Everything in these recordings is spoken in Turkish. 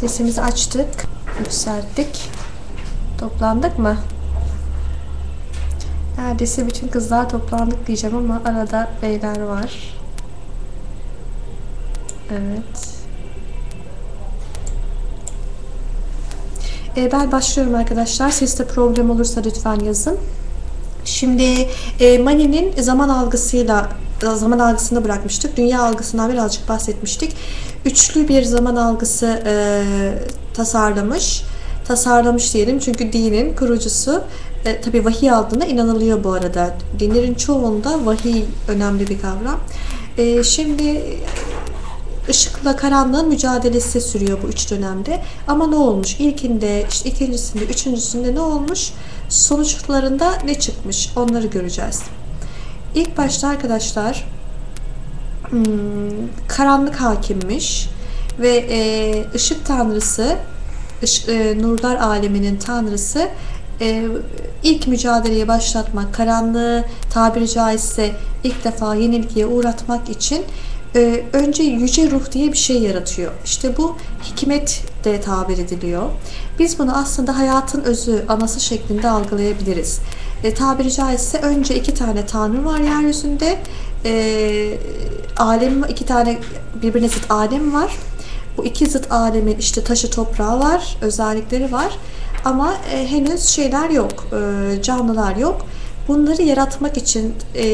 Sesimizi açtık. Yükselttik. Toplandık mı? Neredeyse bütün kızlar toplandık diyeceğim ama arada beyler var. Evet. E, ben başlıyorum arkadaşlar. Seste problem olursa lütfen yazın. Şimdi e, Mani'nin zaman algısıyla zaman algısını bırakmıştık. Dünya algısından birazcık bahsetmiştik. Üçlü bir zaman algısı e, tasarlamış. Tasarlamış diyelim çünkü dinin kurucusu e, tabi vahiy aldığına inanılıyor bu arada. Dinlerin çoğunda vahiy önemli bir kavram. E, şimdi ışıkla karanlığın mücadelesi sürüyor bu üç dönemde. Ama ne olmuş? İlkinde, işte ikincisinde, üçüncüsünde ne olmuş? Sonuçlarında ne çıkmış? Onları göreceğiz. İlk başta arkadaşlar hmm, karanlık hakimmiş ve e, ışık tanrısı, e, nurlar aleminin tanrısı e, ilk mücadeleye başlatmak, karanlığı tabiri caizse ilk defa yenilgiye uğratmak için önce yüce ruh diye bir şey yaratıyor. İşte bu hikmet de tabir ediliyor. Biz bunu aslında hayatın özü, anası şeklinde algılayabiliriz. E, tabiri caizse önce iki tane tanrı var yeryüzünde. E, alem iki tane birbirine zıt alem var. Bu iki zıt alemin işte taşı toprağı var, özellikleri var. Ama e, henüz şeyler yok, e, canlılar yok. Bunları yaratmak için e,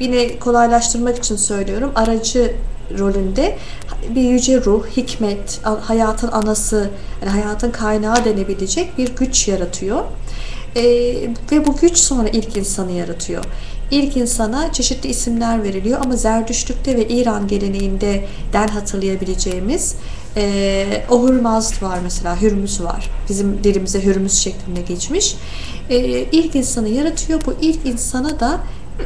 yine kolaylaştırmak için söylüyorum. Aracı rolünde bir yüce ruh, hikmet, hayatın anası, yani hayatın kaynağı denebilecek bir güç yaratıyor. Ee, ve bu güç sonra ilk insanı yaratıyor. İlk insana çeşitli isimler veriliyor ama Zerdüştlükte ve İran geleneğinde den hatırlayabileceğimiz e, Ohurmazd var mesela, Hürmüz var. Bizim dilimize Hürmüz şeklinde geçmiş. E, ilk insanı yaratıyor. Bu ilk insana da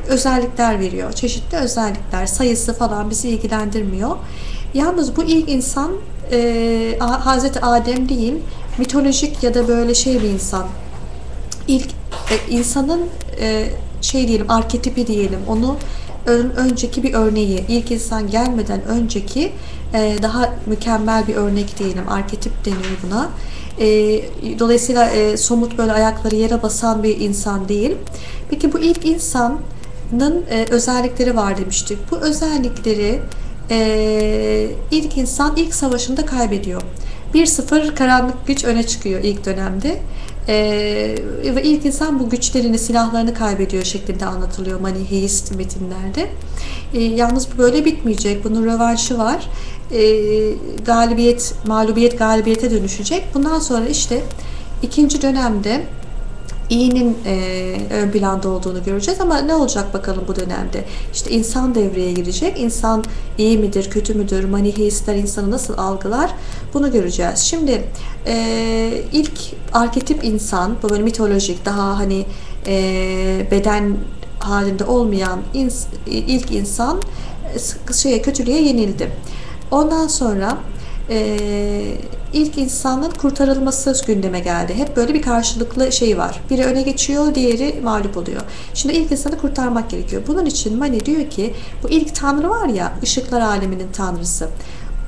özellikler veriyor. Çeşitli özellikler, sayısı falan bizi ilgilendirmiyor. Yalnız bu ilk insan e, Hazreti Adem değil, mitolojik ya da böyle şey bir insan. İlk e, insanın e, şey diyelim, arketipi diyelim. Onu ön, önceki bir örneği, ilk insan gelmeden önceki e, daha mükemmel bir örnek diyelim. Arketip deniyor buna. E, dolayısıyla e, somut böyle ayakları yere basan bir insan değil. Peki bu ilk insan e, özellikleri var demiştik. Bu özellikleri e, ilk insan ilk savaşında kaybediyor. 1-0 karanlık güç öne çıkıyor ilk dönemde. Ee, ve ilk insan bu güçlerini, silahlarını kaybediyor şeklinde anlatılıyor maniheist metinlerde. Ee, yalnız bu böyle bitmeyecek. Bunun rövanşı var. Ee, galibiyet, mağlubiyet galibiyete dönüşecek. Bundan sonra işte ikinci dönemde iyinin e, ön planda olduğunu göreceğiz ama ne olacak bakalım bu dönemde? İşte insan devreye girecek. İnsan iyi midir, kötü müdür? Maniheistler insanı nasıl algılar? Bunu göreceğiz. Şimdi e, ilk arketip insan, bu böyle mitolojik, daha hani e, beden halinde olmayan ins, ilk insan şeye kötülüğe yenildi. Ondan sonra e, ilk insanın kurtarılması gündeme geldi. Hep böyle bir karşılıklı şey var. Biri öne geçiyor, diğeri mağlup oluyor. Şimdi ilk insanı kurtarmak gerekiyor. Bunun için Mani diyor ki bu ilk tanrı var ya, ışıklar aleminin tanrısı.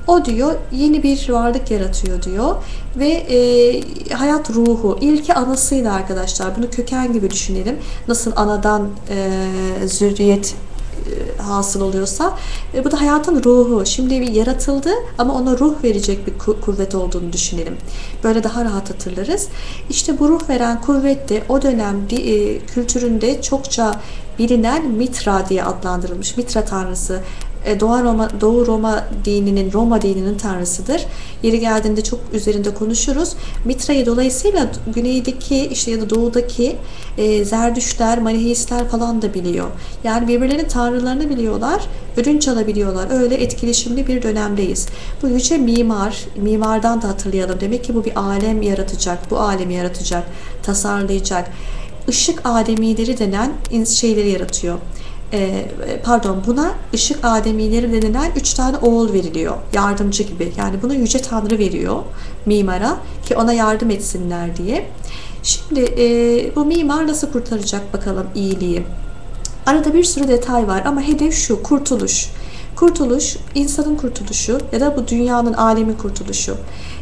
O diyor yeni bir varlık yaratıyor diyor ve e, hayat ruhu ilki anasıyla arkadaşlar bunu köken gibi düşünelim nasıl anadan e, zürriyet hasıl oluyorsa e, bu da hayatın ruhu. Şimdi bir yaratıldı ama ona ruh verecek bir kuvvet olduğunu düşünelim. Böyle daha rahat hatırlarız. İşte bu ruh veren kuvvet de o dönem e, kültüründe çokça bilinen Mitra diye adlandırılmış. Mitra tanrısı e, Doğu Roma, Doğu Roma dininin, Roma dininin tanrısıdır. Yeri geldiğinde çok üzerinde konuşuruz. Mitra'yı dolayısıyla güneydeki işte ya da doğudaki e, Zerdüşler, Maniheistler falan da biliyor. Yani birbirlerinin tanrılarını biliyorlar, ödünç alabiliyorlar. Öyle etkileşimli bir dönemdeyiz. Bu yüce mimar, mimardan da hatırlayalım. Demek ki bu bir alem yaratacak, bu alemi yaratacak, tasarlayacak. Işık ademileri denen şeyleri yaratıyor e, pardon buna ışık ademileri denilen üç tane oğul veriliyor. Yardımcı gibi. Yani bunu Yüce Tanrı veriyor mimara ki ona yardım etsinler diye. Şimdi e, bu mimar nasıl kurtaracak bakalım iyiliği. Arada bir sürü detay var ama hedef şu kurtuluş. Kurtuluş, insanın kurtuluşu ya da bu dünyanın, alemin kurtuluşu.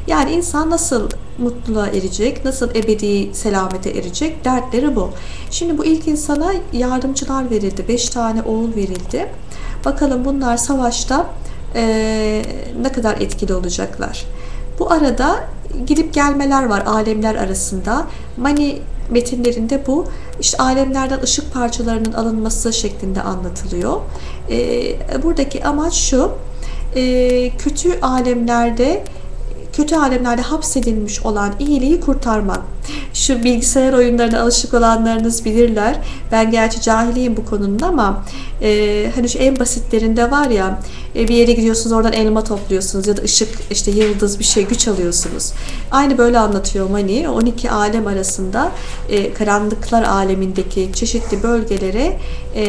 Yani insan nasıl mutluluğa erecek, nasıl ebedi selamete erecek dertleri bu. Şimdi bu ilk insana yardımcılar verildi. Beş tane oğul verildi. Bakalım bunlar savaşta eee, ne kadar etkili olacaklar. Bu arada gidip gelmeler var alemler arasında. Mani metinlerinde bu işte alemlerden ışık parçalarının alınması şeklinde anlatılıyor. Ee, buradaki amaç şu, e, kötü alemlerde kötü alemlerde hapsedilmiş olan iyiliği kurtarmak. Şu bilgisayar oyunlarına alışık olanlarınız bilirler. Ben gerçi cahiliyim bu konunun ama e, hani şu en basitlerinde var ya e, bir yere gidiyorsunuz oradan elma topluyorsunuz ya da ışık işte yıldız bir şey güç alıyorsunuz. Aynı böyle anlatıyor Mani. 12 alem arasında e, karanlıklar alemindeki çeşitli bölgelere e,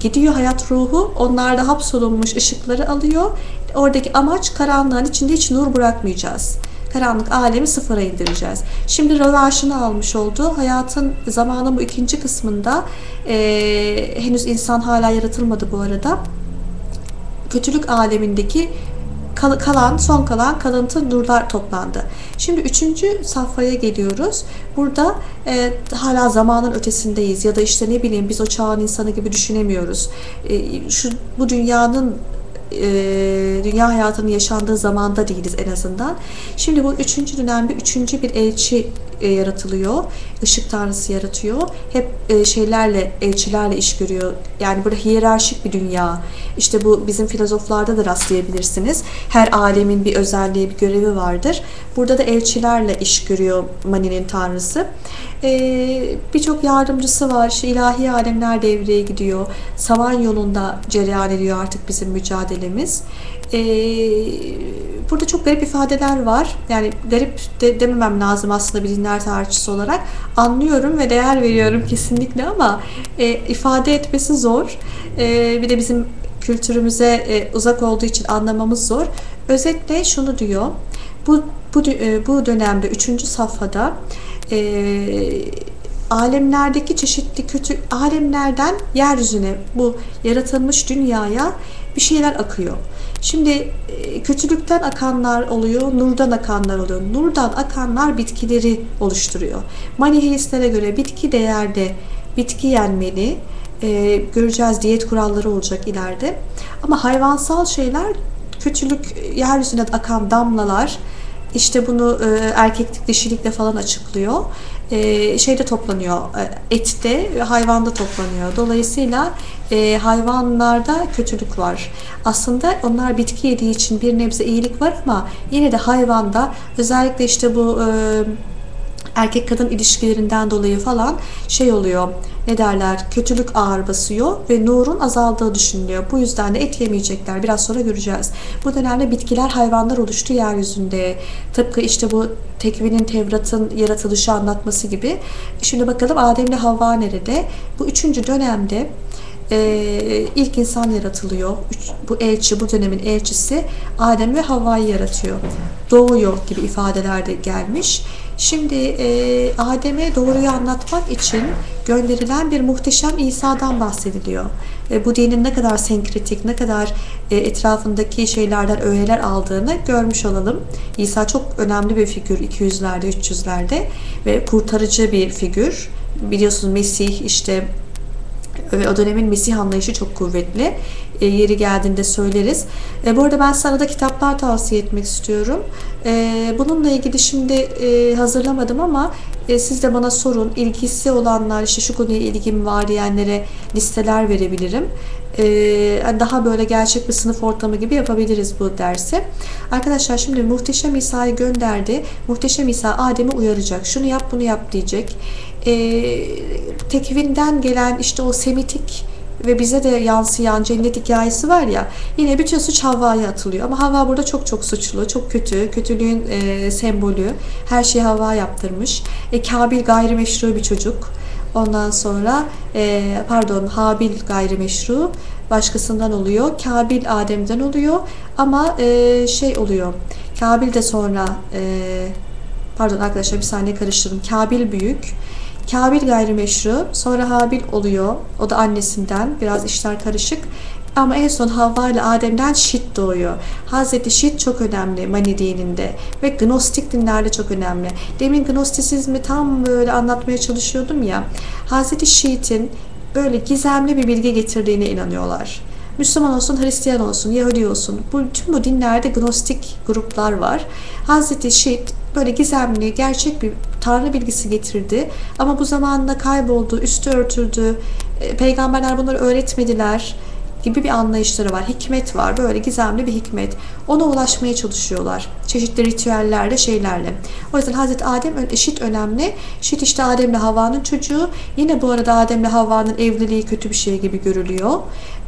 gidiyor hayat ruhu. Onlarda hapsolunmuş ışıkları alıyor. Oradaki amaç karanlığın içinde hiç nur bırakmayacağız. Karanlık alemi sıfıra indireceğiz. Şimdi rövanşını almış oldu. Hayatın zamanın bu ikinci kısmında e, henüz insan hala yaratılmadı bu arada. Kötülük alemindeki kal- kalan, son kalan kalıntı nurlar toplandı. Şimdi üçüncü safhaya geliyoruz. Burada e, hala zamanın ötesindeyiz ya da işte ne bileyim biz o çağın insanı gibi düşünemiyoruz. E, şu bu dünyanın e, dünya hayatının yaşandığı zamanda değiliz en azından. Şimdi bu üçüncü dönemde üçüncü bir elçi e, yaratılıyor. Işık tanrısı yaratıyor. Hep e, şeylerle, elçilerle iş görüyor. Yani burada hiyerarşik bir dünya. İşte bu bizim filozoflarda da rastlayabilirsiniz. Her alemin bir özelliği, bir görevi vardır. Burada da elçilerle iş görüyor Mani'nin tanrısı. E, Birçok yardımcısı var. İşte ilahi alemler devreye gidiyor. Saman yolunda cereyan ediyor artık bizim mücadelemiz. E, burada çok garip ifadeler var. Yani garip de dememem lazım aslında bir dinler tarihçisi olarak. Anlıyorum ve değer veriyorum kesinlikle ama e, ifade etmesi zor. E, bir de bizim kültürümüze e, uzak olduğu için anlamamız zor. Özetle şunu diyor. Bu bu e, bu dönemde üçüncü safhada e, alemlerdeki çeşitli kötü alemlerden yeryüzüne bu yaratılmış dünyaya bir şeyler akıyor. Şimdi e, kötülükten akanlar oluyor, nurdan akanlar oluyor. Nurdan akanlar bitkileri oluşturuyor. Maniheistlere göre bitki değerde bitki yenmeli. E, göreceğiz diyet kuralları olacak ileride. Ama hayvansal şeyler kötülük yeryüzüne akan damlalar işte bunu e, erkeklik dişilikle falan açıklıyor. E, şeyde toplanıyor, e, ette ve hayvanda toplanıyor. Dolayısıyla e, hayvanlarda kötülük var. Aslında onlar bitki yediği için bir nebze iyilik var ama yine de hayvanda özellikle işte bu e, erkek kadın ilişkilerinden dolayı falan şey oluyor ne derler kötülük ağır basıyor ve nurun azaldığı düşünülüyor. Bu yüzden de et yemeyecekler. Biraz sonra göreceğiz. Bu dönemde bitkiler hayvanlar oluştu yeryüzünde. Tıpkı işte bu tekvinin Tevrat'ın yaratılışı anlatması gibi. Şimdi bakalım Adem'le Havva nerede? Bu üçüncü dönemde e, ilk insan yaratılıyor. Üç, bu elçi, bu dönemin elçisi Adem ve Havva'yı yaratıyor. Doğuyor gibi ifadeler de gelmiş. Şimdi e, Adem'e doğruyu anlatmak için gönderilen bir muhteşem İsa'dan bahsediliyor. E, bu dinin ne kadar senkretik, ne kadar e, etrafındaki şeylerden öğeler aldığını görmüş olalım. İsa çok önemli bir figür 200'lerde, 300'lerde ve kurtarıcı bir figür. Biliyorsunuz Mesih işte ve o dönemin Mesih anlayışı çok kuvvetli. E, yeri geldiğinde söyleriz. E, bu arada ben sana da kitaplar tavsiye etmek istiyorum. E, bununla ilgili şimdi e, hazırlamadım ama e, siz de bana sorun. İlgisi olanlar, işte şu konuya ilgim var diyenlere listeler verebilirim. E, daha böyle gerçek bir sınıf ortamı gibi yapabiliriz bu dersi. Arkadaşlar şimdi Muhteşem İsa'yı gönderdi. Muhteşem İsa Adem'i uyaracak. Şunu yap bunu yap diyecek. E, tekvinden gelen işte o semitik ve bize de yansıyan cennet hikayesi var ya yine bütün suç Havva'ya atılıyor. Ama Havva burada çok çok suçlu çok kötü. Kötülüğün e, sembolü. Her şeyi Havva yaptırmış. E, Kabil gayrimeşru bir çocuk. Ondan sonra e, pardon Habil gayrimeşru başkasından oluyor. Kabil Adem'den oluyor. Ama e, şey oluyor. Kabil de sonra e, pardon arkadaşlar bir saniye karıştırdım. Kabil büyük Kabil gayrimeşru, sonra Habil oluyor. O da annesinden. Biraz işler karışık. Ama en son Havva ile Adem'den Şit doğuyor. Hazreti Şit çok önemli Mani dininde ve Gnostik dinlerde çok önemli. Demin Gnostisizmi tam böyle anlatmaya çalışıyordum ya. Hazreti Şit'in böyle gizemli bir bilgi getirdiğine inanıyorlar. Müslüman olsun, Hristiyan olsun, Yahudi olsun. Bu, tüm bu dinlerde gnostik gruplar var. Hazreti Şit böyle gizemli, gerçek bir tanrı bilgisi getirdi. Ama bu zamanla kayboldu, üstü örtüldü. E, peygamberler bunları öğretmediler gibi bir anlayışları var. Hikmet var. Böyle gizemli bir hikmet. Ona ulaşmaya çalışıyorlar. Çeşitli ritüellerle, şeylerle. O yüzden Hazreti Adem eşit önemli. Şit işte Adem'le Havva'nın çocuğu. Yine bu arada Adem'le Havva'nın evliliği kötü bir şey gibi görülüyor.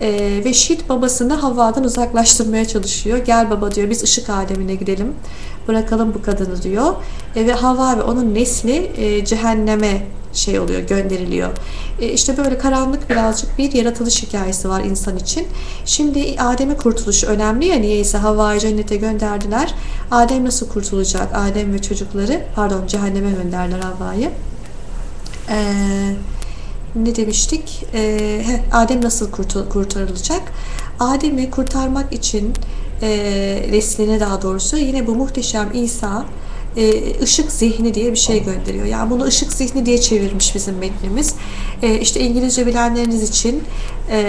Ee, ve Şit babasını Havva'dan uzaklaştırmaya çalışıyor. Gel baba diyor biz ışık alemine gidelim. Bırakalım bu kadını diyor. E, ve Havva ve onun nesli e, cehenneme şey oluyor, gönderiliyor. E işte böyle karanlık birazcık bir yaratılış hikayesi var insan için. Şimdi Adem'in kurtuluşu önemli ya niyeyse Havva'yı cennete gönderdiler. Adem nasıl kurtulacak? Adem ve çocukları, pardon cehenneme gönderdiler Havva'yı. Eee ne demiştik? Ee, Adem nasıl kurtarılacak? Adem'i kurtarmak için e, nesline daha doğrusu yine bu muhteşem İsa e, ışık zihni diye bir şey gönderiyor. Yani bunu ışık zihni diye çevirmiş bizim metnimiz. E, işte İngilizce bilenleriniz için e,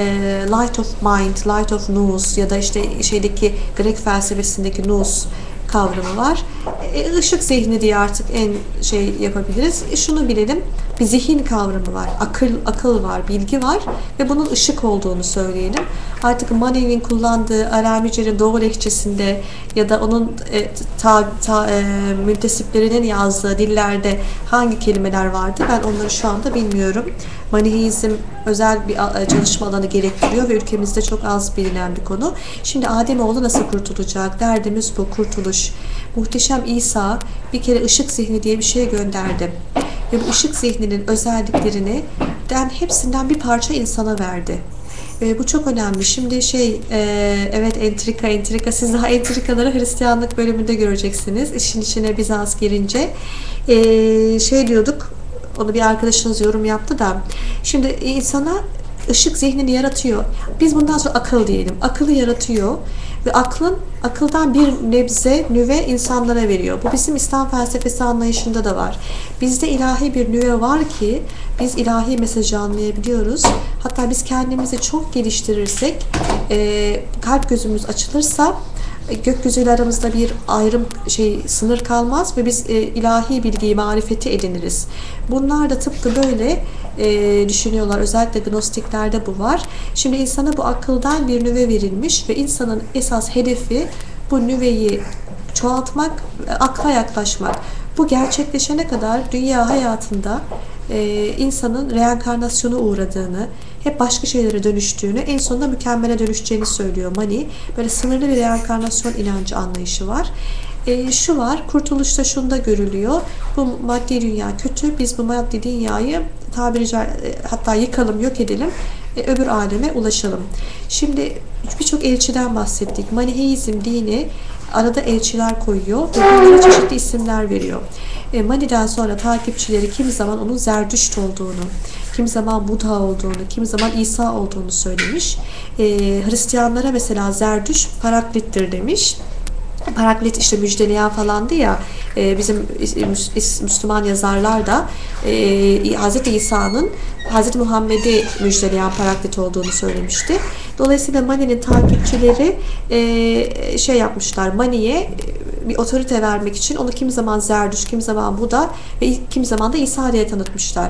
light of mind, light of nous ya da işte şeydeki Grek felsefesindeki nous kavramı var. E, ışık zihni diye artık en şey yapabiliriz. E, şunu bilelim. Bir zihin kavramı var. Akıl akıl var, bilgi var ve bunun ışık olduğunu söyleyelim. Artık Mane'nin kullandığı Aramice'nin Doğu lehçesinde ya da onun e, ta, ta, e, müntesiplerinin yazdığı dillerde hangi kelimeler vardı ben onları şu anda bilmiyorum. Maniheizm özel bir çalışma alanı gerektiriyor ve ülkemizde çok az bilinen bir konu. Şimdi Ademoğlu nasıl kurtulacak? Derdimiz bu, kurtuluş. Muhteşem İsa bir kere ışık zihni diye bir şey gönderdi. Ve bu ışık zihninin özelliklerini den hepsinden bir parça insana verdi. E, bu çok önemli. Şimdi şey, e, evet entrika, entrika. Siz daha entrikaları Hristiyanlık bölümünde göreceksiniz. İşin içine Bizans girince. E, şey diyorduk, onu bir arkadaşınız yorum yaptı da. Şimdi insana ışık zihnini yaratıyor. Biz bundan sonra akıl diyelim. Akıllı yaratıyor ve aklın akıldan bir nebze nüve insanlara veriyor. Bu bizim İslam felsefesi anlayışında da var. Bizde ilahi bir nüve var ki biz ilahi mesajı anlayabiliyoruz. Hatta biz kendimizi çok geliştirirsek, e, kalp gözümüz açılırsa gökyüzüyle aramızda bir ayrım şey sınır kalmaz ve biz e, ilahi bilgiyi, marifeti ediniriz. Bunlar da tıpkı böyle e, düşünüyorlar. Özellikle gnostiklerde bu var. Şimdi insana bu akıldan bir nüve verilmiş ve insanın esas hedefi bu nüveyi çoğaltmak, akla yaklaşmak. Bu gerçekleşene kadar dünya hayatında e, insanın reenkarnasyona uğradığını, hep başka şeylere dönüştüğünü, en sonunda mükemmele dönüşeceğini söylüyor Mani. Böyle sınırlı bir reenkarnasyon inancı anlayışı var. E, şu var, kurtuluşta şunda görülüyor. Bu maddi dünya kötü, biz bu maddi dünyayı tabiri caizse hatta yıkalım, yok edelim, e, öbür aleme ulaşalım. Şimdi birçok elçiden bahsettik. Maniheizm dini arada elçiler koyuyor ve bunlara çeşitli isimler veriyor. E, Mani'den sonra takipçileri kimi zaman onun Zerdüşt olduğunu, kimi zaman Buddha olduğunu, kimi zaman İsa olduğunu söylemiş. E, Hristiyanlara mesela Zerdüş Paraklit'tir demiş. Paraklit işte müjdeleyen falandı ya e, bizim Müslüman yazarlar da e, Hz. İsa'nın Hz. Muhammed'i müjdeleyen Paraklit olduğunu söylemişti. Dolayısıyla Mani'nin takipçileri e, şey yapmışlar Mani'ye bir otorite vermek için onu kim zaman Zerdüş, kim zaman Buda ve kim zaman da İsa diye tanıtmışlar.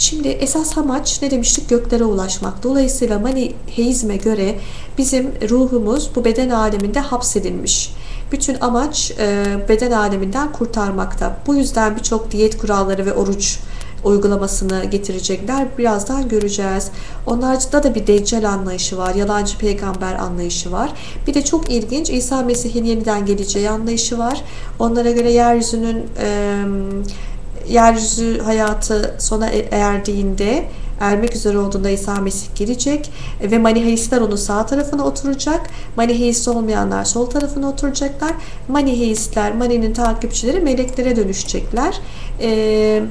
Şimdi esas amaç ne demiştik? Göklere ulaşmak. Dolayısıyla Maniheizme göre bizim ruhumuz bu beden aleminde hapsedilmiş. Bütün amaç e, beden aleminden kurtarmakta. Bu yüzden birçok diyet kuralları ve oruç uygulamasını getirecekler. Birazdan göreceğiz. Onlarda da bir deccal anlayışı var. Yalancı peygamber anlayışı var. Bir de çok ilginç İsa Mesih'in yeniden geleceği anlayışı var. Onlara göre yeryüzünün e, yeryüzü hayatı sona e, erdiğinde ermek üzere olduğunda İsa Mesih gelecek ve Maniheistler onun sağ tarafına oturacak. Maniheist olmayanlar sol tarafına oturacaklar. Maniheistler, Mani'nin takipçileri meleklere dönüşecekler. Eee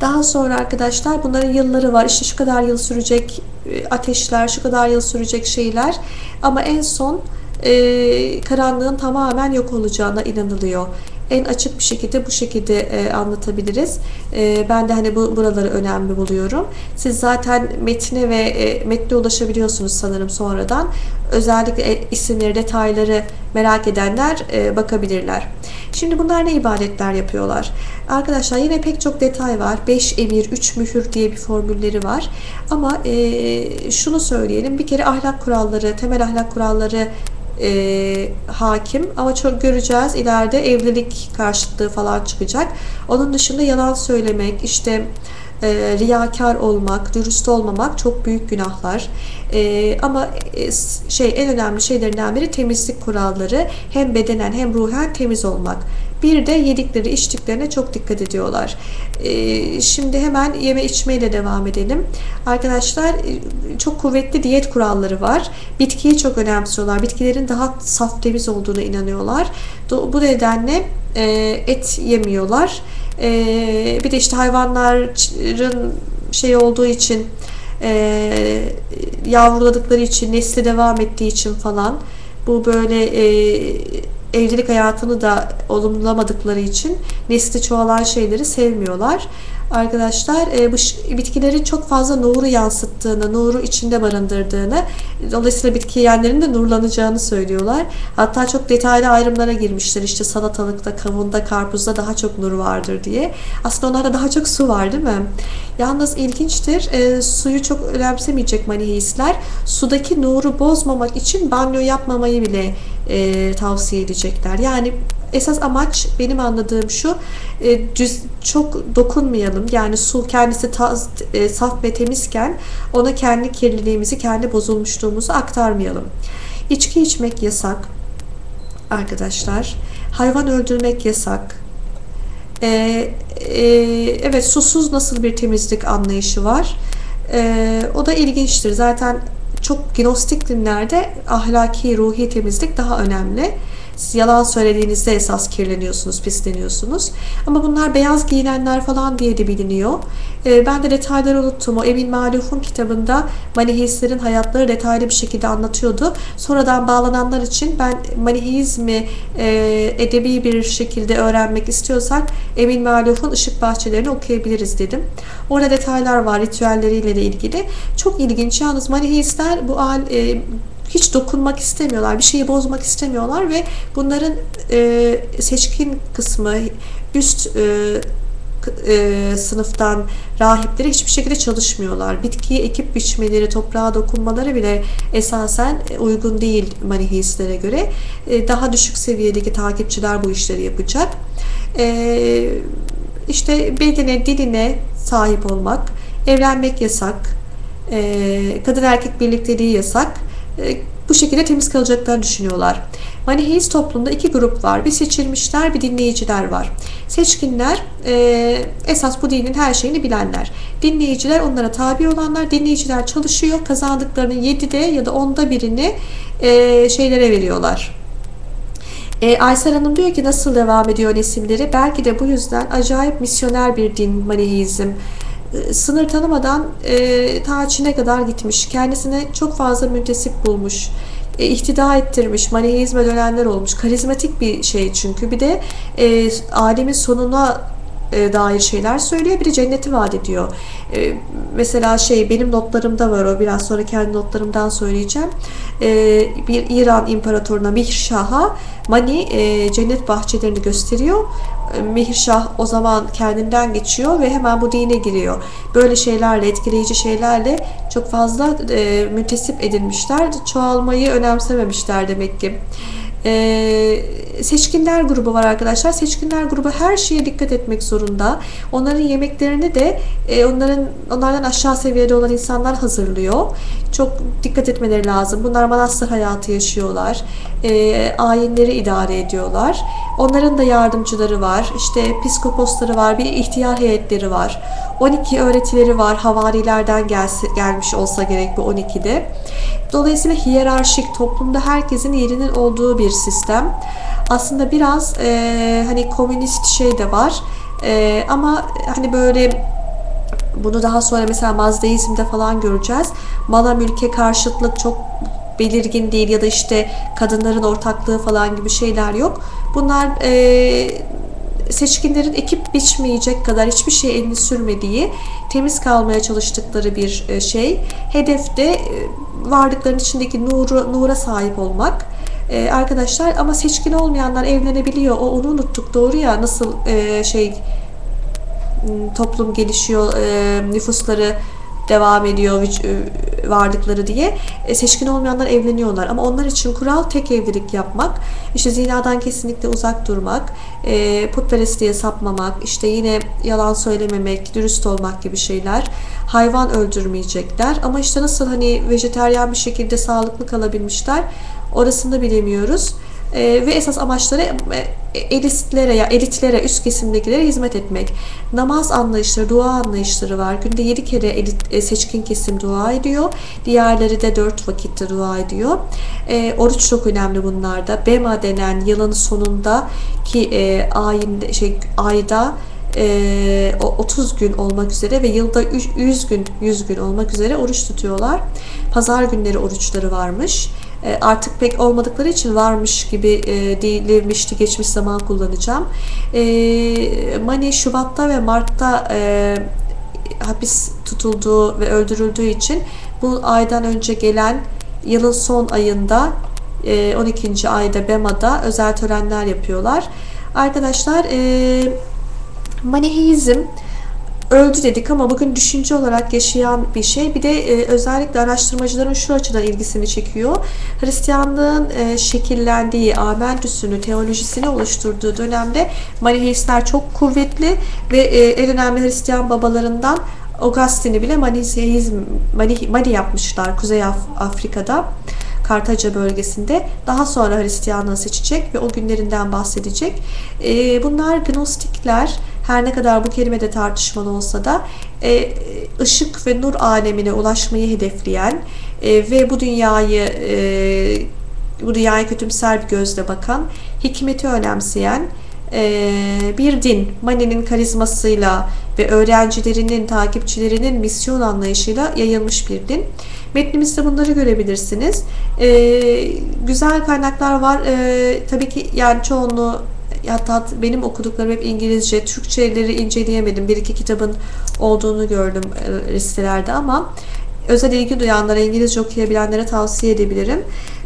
daha sonra arkadaşlar bunların yılları var. İşte şu kadar yıl sürecek e, ateşler, şu kadar yıl sürecek şeyler ama en son e, karanlığın tamamen yok olacağına inanılıyor. En açık bir şekilde bu şekilde e, anlatabiliriz. E, ben de hani bu buraları önemli buluyorum. Siz zaten metne ve e, metne ulaşabiliyorsunuz sanırım sonradan. Özellikle e, isimleri, detayları merak edenler e, bakabilirler. Şimdi bunlar ne ibadetler yapıyorlar? Arkadaşlar yine pek çok detay var. 5 emir, 3 mühür diye bir formülleri var. Ama e, şunu söyleyelim. Bir kere ahlak kuralları, temel ahlak kuralları e, hakim ama çok göreceğiz ileride evlilik karşıtlığı falan çıkacak. Onun dışında yalan söylemek, işte e, riyakar olmak, dürüst olmamak çok büyük günahlar. E, ama e, şey en önemli şeylerinden biri temizlik kuralları. Hem bedenen hem ruhen temiz olmak. Bir de yedikleri, içtiklerine çok dikkat ediyorlar. Ee, şimdi hemen yeme içmeyle devam edelim. Arkadaşlar e, çok kuvvetli diyet kuralları var. Bitkiyi çok önemsiyorlar. Bitkilerin daha saf temiz olduğuna inanıyorlar. Bu nedenle e, et yemiyorlar. E, bir de işte hayvanların şey olduğu için yavruladıkları için, nesli devam ettiği için falan bu böyle evlilik hayatını da olumlamadıkları için nesli çoğalan şeyleri sevmiyorlar. Arkadaşlar e, bu bitkilerin çok fazla nuru yansıttığını, nuru içinde barındırdığını, dolayısıyla bitki yiyenlerin de nurlanacağını söylüyorlar. Hatta çok detaylı ayrımlara girmişler. İşte salatalıkta, kavunda, karpuzda daha çok nur vardır diye. Aslında onlarda daha çok su var değil mi? Yalnız ilginçtir. E, suyu çok önemsemeyecek maniheistler. Sudaki nuru bozmamak için banyo yapmamayı bile e, tavsiye edecekler. Yani esas amaç benim anladığım şu e, düz, çok dokunmayalım. Yani su kendisi taz, e, saf ve temizken ona kendi kirliliğimizi, kendi bozulmuşluğumuzu aktarmayalım. İçki içmek yasak arkadaşlar. Hayvan öldürmek yasak. E, e, evet susuz nasıl bir temizlik anlayışı var? E, o da ilginçtir. Zaten çok gnostik dinlerde ahlaki, ruhi temizlik daha önemli. Siz yalan söylediğinizde esas kirleniyorsunuz, pisleniyorsunuz. Ama bunlar beyaz giyinenler falan diye de biliniyor. E, ben de detayları unuttum. O Emin Maluf'un kitabında Maniheistlerin hayatları detaylı bir şekilde anlatıyordu. Sonradan bağlananlar için ben Maniheizmi e, edebi bir şekilde öğrenmek istiyorsak Emin Maluf'un Işık Bahçelerini okuyabiliriz dedim. Orada detaylar var ritüelleriyle de ilgili. Çok ilginç. Yalnız Maniheistler bu al, e, hiç dokunmak istemiyorlar, bir şeyi bozmak istemiyorlar ve bunların e, seçkin kısmı üst e, e, sınıftan rahipleri hiçbir şekilde çalışmıyorlar. Bitkiyi ekip biçmeleri, toprağa dokunmaları bile esasen uygun değil maniheistlere göre. E, daha düşük seviyedeki takipçiler bu işleri yapacak. E, işte bedene, diline sahip olmak, evlenmek yasak, e, kadın erkek birlikteliği yasak, e, bu şekilde temiz kalacaklarını düşünüyorlar. Maniheist toplumda iki grup var. Bir seçilmişler, bir dinleyiciler var. Seçkinler e, esas bu dinin her şeyini bilenler. Dinleyiciler onlara tabi olanlar. Dinleyiciler çalışıyor. Kazandıklarının 7'de ya da 10'da birini e, şeylere veriyorlar. E, Aysel Hanım diyor ki nasıl devam ediyor nesilleri? Belki de bu yüzden acayip misyoner bir din Maniheizm. E, sınır tanımadan e, ta kadar gitmiş. Kendisine çok fazla müntesip bulmuş. E, ihtida ettirmiş, maniheizme dönenler olmuş. Karizmatik bir şey çünkü. Bir de e, alemin sonuna e, dair şeyler söylüyor. Bir de cenneti vaat ediyor. E, mesela şey benim notlarımda var o. Biraz sonra kendi notlarımdan söyleyeceğim. E, bir İran imparatoruna Mihşah'a Mani e, cennet bahçelerini gösteriyor. E, Mihşah o zaman kendinden geçiyor ve hemen bu dine giriyor. Böyle şeylerle, etkileyici şeylerle çok fazla e, müntesip edilmişler. Çoğalmayı önemsememişler demek ki. Ee, seçkinler grubu var arkadaşlar. Seçkinler grubu her şeye dikkat etmek zorunda. Onların yemeklerini de e, onların onlardan aşağı seviyede olan insanlar hazırlıyor. Çok dikkat etmeleri lazım. Bunlar manastır hayatı yaşıyorlar. E, ayinleri idare ediyorlar. Onların da yardımcıları var. İşte piskoposları var. Bir ihtiyar heyetleri var. 12 öğretileri var. Havarilerden gelse, gelmiş olsa gerek bu 12'de. Dolayısıyla hiyerarşik toplumda herkesin yerinin olduğu bir sistem. Aslında biraz e, hani komünist şey de var. E, ama hani böyle bunu daha sonra mesela Mazdaizm'de falan göreceğiz. mala mülke karşıtlık çok belirgin değil ya da işte kadınların ortaklığı falan gibi şeyler yok. Bunlar e, seçkinlerin ekip biçmeyecek kadar hiçbir şey elini sürmediği, temiz kalmaya çalıştıkları bir e, şey. Hedef de e, varlıkların içindeki nuru, nura sahip olmak. Ee, arkadaşlar ama seçkin olmayanlar evlenebiliyor. O onu unuttuk doğru ya nasıl e, şey toplum gelişiyor, e, nüfusları devam ediyor e, varlıkları diye e, seçkin olmayanlar evleniyorlar. Ama onlar için kural tek evlilik yapmak, işte zinadan kesinlikle uzak durmak, e, putperestliğe sapmamak, işte yine yalan söylememek, dürüst olmak gibi şeyler. Hayvan öldürmeyecekler. Ama işte nasıl hani vejeteryan bir şekilde sağlıklı kalabilmişler orasını bilemiyoruz. E, ve esas amaçları e, elistlere ya elitlere, üst kesimdekilere hizmet etmek. Namaz anlayışları, dua anlayışları var. Günde 7 kere elit, e, seçkin kesim dua ediyor. Diğerleri de 4 vakitte dua ediyor. E, oruç çok önemli bunlarda. Bema denen yılın sonunda ki e, ayin, şey, ayda 30 gün olmak üzere ve yılda 100 gün 100 gün olmak üzere oruç tutuyorlar. Pazar günleri oruçları varmış. E, artık pek olmadıkları için varmış gibi e, değilmişti geçmiş zaman kullanacağım. E, Mani Şubat'ta ve Mart'ta e, hapis tutulduğu ve öldürüldüğü için bu aydan önce gelen yılın son ayında 12. ayda BEMA'da özel törenler yapıyorlar. Arkadaşlar Maniheizm öldü dedik ama bugün düşünce olarak yaşayan bir şey. Bir de e, özellikle araştırmacıların şu açıdan ilgisini çekiyor. Hristiyanlığın e, şekillendiği, amentüsünü, teolojisini oluşturduğu dönemde Maniheistler çok kuvvetli ve e, en önemli Hristiyan babalarından Augustin'i bile Maniheizm, Mani, Mani yapmışlar Kuzey Af Afrika'da. Kartaca bölgesinde daha sonra Hristiyanlığı seçecek ve o günlerinden bahsedecek. E, bunlar Gnostikler her ne kadar bu kelime de tartışmalı olsa da e, ışık ve nur alemine ulaşmayı hedefleyen e, ve bu dünyayı e, bu dünyaya kötümser bir gözle bakan, hikmeti önemseyen e, bir din. Mani'nin karizmasıyla ve öğrencilerinin, takipçilerinin misyon anlayışıyla yayılmış bir din. Metnimizde bunları görebilirsiniz. E, güzel kaynaklar var. E, tabii ki yani çoğunluğu hatta benim okuduklarım hep İngilizce, Türkçeleri inceleyemedim. Bir iki kitabın olduğunu gördüm e, listelerde ama özel ilgi duyanlara, İngilizce okuyabilenlere tavsiye edebilirim.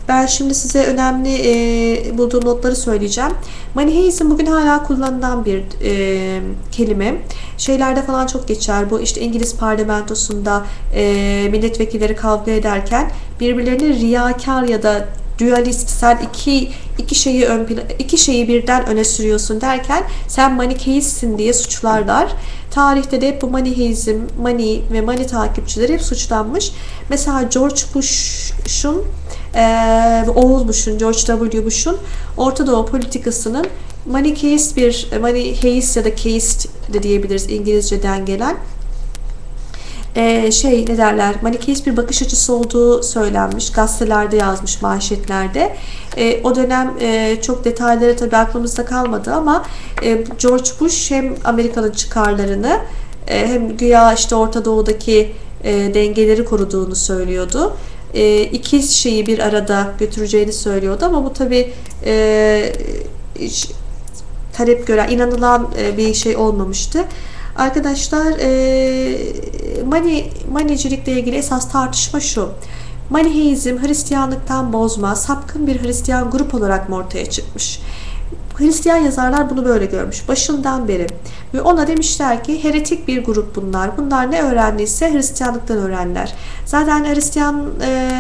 Ben şimdi size önemli e, bulduğum notları söyleyeceğim. Maniheizm bugün hala kullanılan bir e, kelime. Şeylerde falan çok geçer. Bu işte İngiliz parlamentosunda e, milletvekilleri kavga ederken birbirlerini riyakar ya da dualist sen iki iki şeyi ön iki şeyi birden öne sürüyorsun derken sen manikeistsin diye suçlarlar. Tarihte de hep bu maniheizm, mani ve mani takipçileri hep suçlanmış. Mesela George Bush'un e, oğul Bush'un, George W. Bush'un Orta Doğu politikasının manikeist bir, maniheist ya da keist de diyebiliriz İngilizceden gelen e, şey ne derler manikeist bir bakış açısı olduğu söylenmiş. Gazetelerde yazmış manşetlerde. E, o dönem e, çok detayları tabii aklımızda kalmadı ama e, George Bush hem Amerika'nın çıkarlarını e, hem güya işte Orta Doğu'daki e, dengeleri koruduğunu söylüyordu. E, iki şeyi bir arada götüreceğini söylüyordu ama bu tabii e, talep gören, inanılan e, bir şey olmamıştı. Arkadaşlar e, mani, manicilikle ilgili esas tartışma şu. Maniheizm Hristiyanlıktan bozma, sapkın bir Hristiyan grup olarak mı ortaya çıkmış? Hristiyan yazarlar bunu böyle görmüş başından beri. Ve ona demişler ki heretik bir grup bunlar. Bunlar ne öğrendiyse Hristiyanlıktan öğrendiler. Zaten Hristiyan e,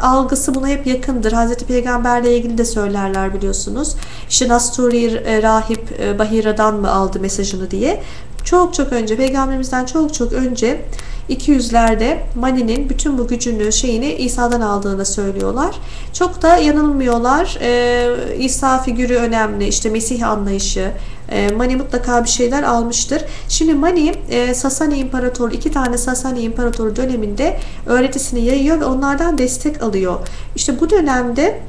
algısı buna hep yakındır. Hazreti Peygamberle ilgili de söylerler biliyorsunuz. İşte Nasturi e, rahip e, Bahira'dan mı aldı mesajını diye. Çok çok önce peygamberimizden çok çok önce 200'lerde Mani'nin bütün bu gücünü, şeyini İsa'dan aldığını söylüyorlar. Çok da yanılmıyorlar. Ee, İsa figürü önemli. İşte Mesih anlayışı. Ee, Mani mutlaka bir şeyler almıştır. Şimdi Mani e, Sasani İmparatoru, iki tane Sasani İmparatoru döneminde öğretisini yayıyor ve onlardan destek alıyor. İşte bu dönemde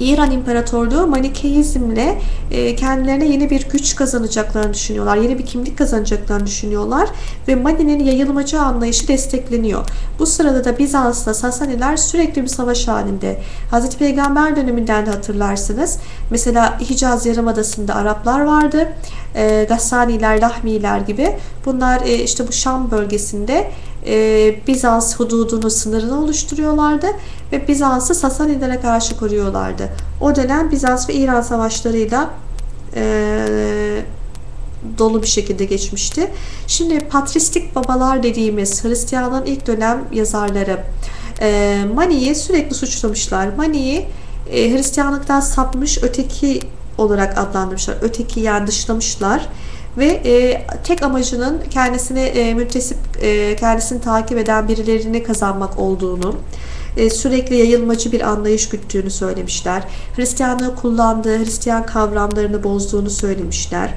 İran İmparatorluğu Manikeizmle e, kendilerine yeni bir güç kazanacaklarını düşünüyorlar. Yeni bir kimlik kazanacaklarını düşünüyorlar ve Mani'nin yayılmacı anlayışı destekleniyor. Bu sırada da Bizans'la Sasaniler sürekli bir savaş halinde. Hazreti Peygamber döneminden de hatırlarsınız. Mesela Hicaz Yarımadası'nda Araplar vardı. E, Gassaniler, Lahmiler gibi. Bunlar e, işte bu Şam bölgesinde e, Bizans hududunu, sınırını oluşturuyorlardı ve Bizans'ı Sasanilere karşı koruyorlardı. O dönem Bizans ve İran savaşlarıyla e, dolu bir şekilde geçmişti. Şimdi patristik babalar dediğimiz Hristiyanlığın ilk dönem yazarları e, Mani'yi sürekli suçlamışlar. Mani'yi e, Hristiyanlıktan sapmış öteki olarak adlandırmışlar. Öteki yani dışlamışlar ve e, tek amacının kendisine e, müntesip, e, kendisini takip eden birilerini kazanmak olduğunu, e, sürekli yayılmacı bir anlayış güttüğünü söylemişler. Hristiyanlığı kullandığı Hristiyan kavramlarını bozduğunu söylemişler.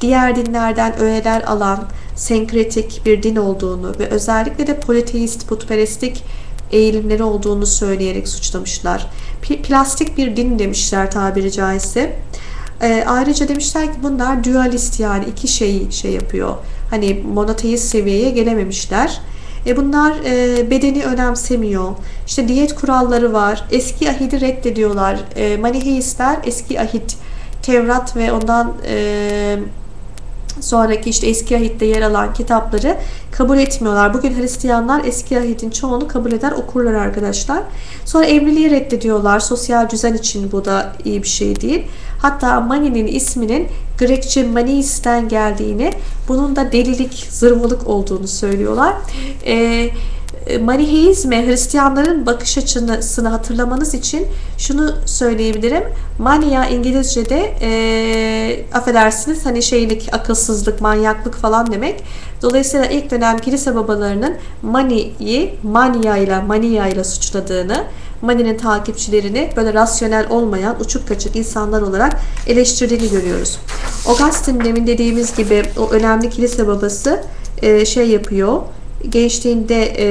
Diğer dinlerden öğeler alan senkretik bir din olduğunu ve özellikle de politeist, putperestlik eğilimleri olduğunu söyleyerek suçlamışlar. Plastik bir din demişler tabiri caizse. E, ayrıca demişler ki bunlar dualist yani iki şeyi şey yapıyor. Hani monoteist seviyeye gelememişler. E bunlar e, bedeni önemsemiyor. İşte diyet kuralları var. Eski ahidi reddediyorlar. E, Maniheistler eski ahit, Tevrat ve ondan e, sonraki işte eski ahitte yer alan kitapları kabul etmiyorlar. Bugün Hristiyanlar eski ahitin çoğunu kabul eder, okurlar arkadaşlar. Sonra evliliği reddediyorlar. Sosyal düzen için bu da iyi bir şey değil. Hatta Mani'nin isminin Grekçe Maniis'ten geldiğini, bunun da delilik, zırvalık olduğunu söylüyorlar. Eee Maniheizme Hristiyanların bakış açısını hatırlamanız için şunu söyleyebilirim. Mania İngilizce'de e, affedersiniz hani şeylik, akılsızlık, manyaklık falan demek. Dolayısıyla ilk dönem kilise babalarının Mani'yi mania ile mania ile suçladığını, Mani'nin takipçilerini böyle rasyonel olmayan uçuk kaçık insanlar olarak eleştirdiğini görüyoruz. Augustine demin dediğimiz gibi o önemli kilise babası e, şey yapıyor gençliğinde e,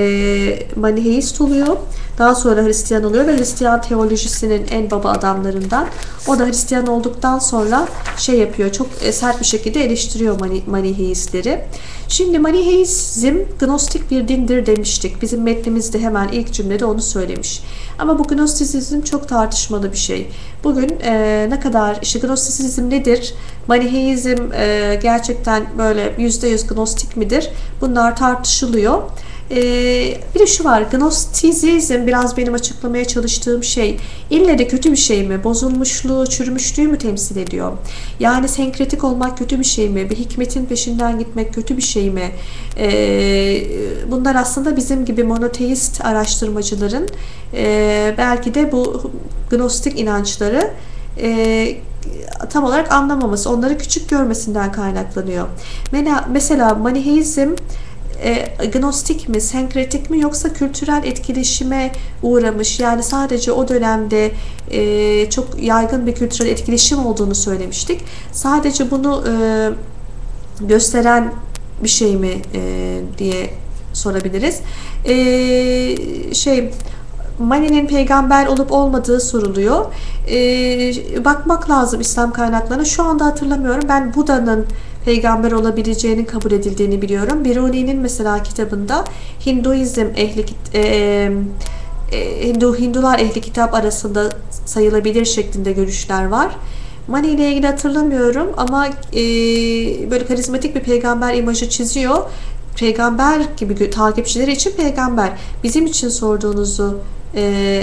Maniheist oluyor. Daha sonra Hristiyan oluyor ve Hristiyan teolojisinin en baba adamlarından. O da Hristiyan olduktan sonra şey yapıyor, çok sert bir şekilde eleştiriyor Mani, Maniheistleri. Şimdi Maniheizm gnostik bir dindir demiştik. Bizim metnimizde hemen ilk cümlede onu söylemiş. Ama bu gnostisizm çok tartışmalı bir şey. Bugün e, ne kadar işte gnostisizm nedir? Maniheizm e, gerçekten böyle yüzde yüz gnostik midir? Bunlar tartışılıyor. Ee, bir de şu var, gnostizizm biraz benim açıklamaya çalıştığım şey. İlle de kötü bir şey mi? Bozulmuşluğu, çürümüşlüğü mü temsil ediyor? Yani senkretik olmak kötü bir şey mi? Bir hikmetin peşinden gitmek kötü bir şey mi? Ee, bunlar aslında bizim gibi monoteist araştırmacıların e, belki de bu gnostik inançları e, tam olarak anlamaması, onları küçük görmesinden kaynaklanıyor. Mesela Maniheizm e, agnostik mi, senkretik mi yoksa kültürel etkileşime uğramış yani sadece o dönemde e, çok yaygın bir kültürel etkileşim olduğunu söylemiştik. Sadece bunu e, gösteren bir şey mi e, diye sorabiliriz. E, şey Mani'nin peygamber olup olmadığı soruluyor. Ee, bakmak lazım İslam kaynaklarına. Şu anda hatırlamıyorum. Ben Buda'nın peygamber olabileceğinin kabul edildiğini biliyorum. Biruni'nin mesela kitabında Hinduizm ehli e, e, Hindu Hindular ehli kitap arasında sayılabilir şeklinde görüşler var. Mani ile ilgili hatırlamıyorum ama e, böyle karizmatik bir peygamber imajı çiziyor. Peygamber gibi takipçileri için peygamber. Bizim için sorduğunuzu e,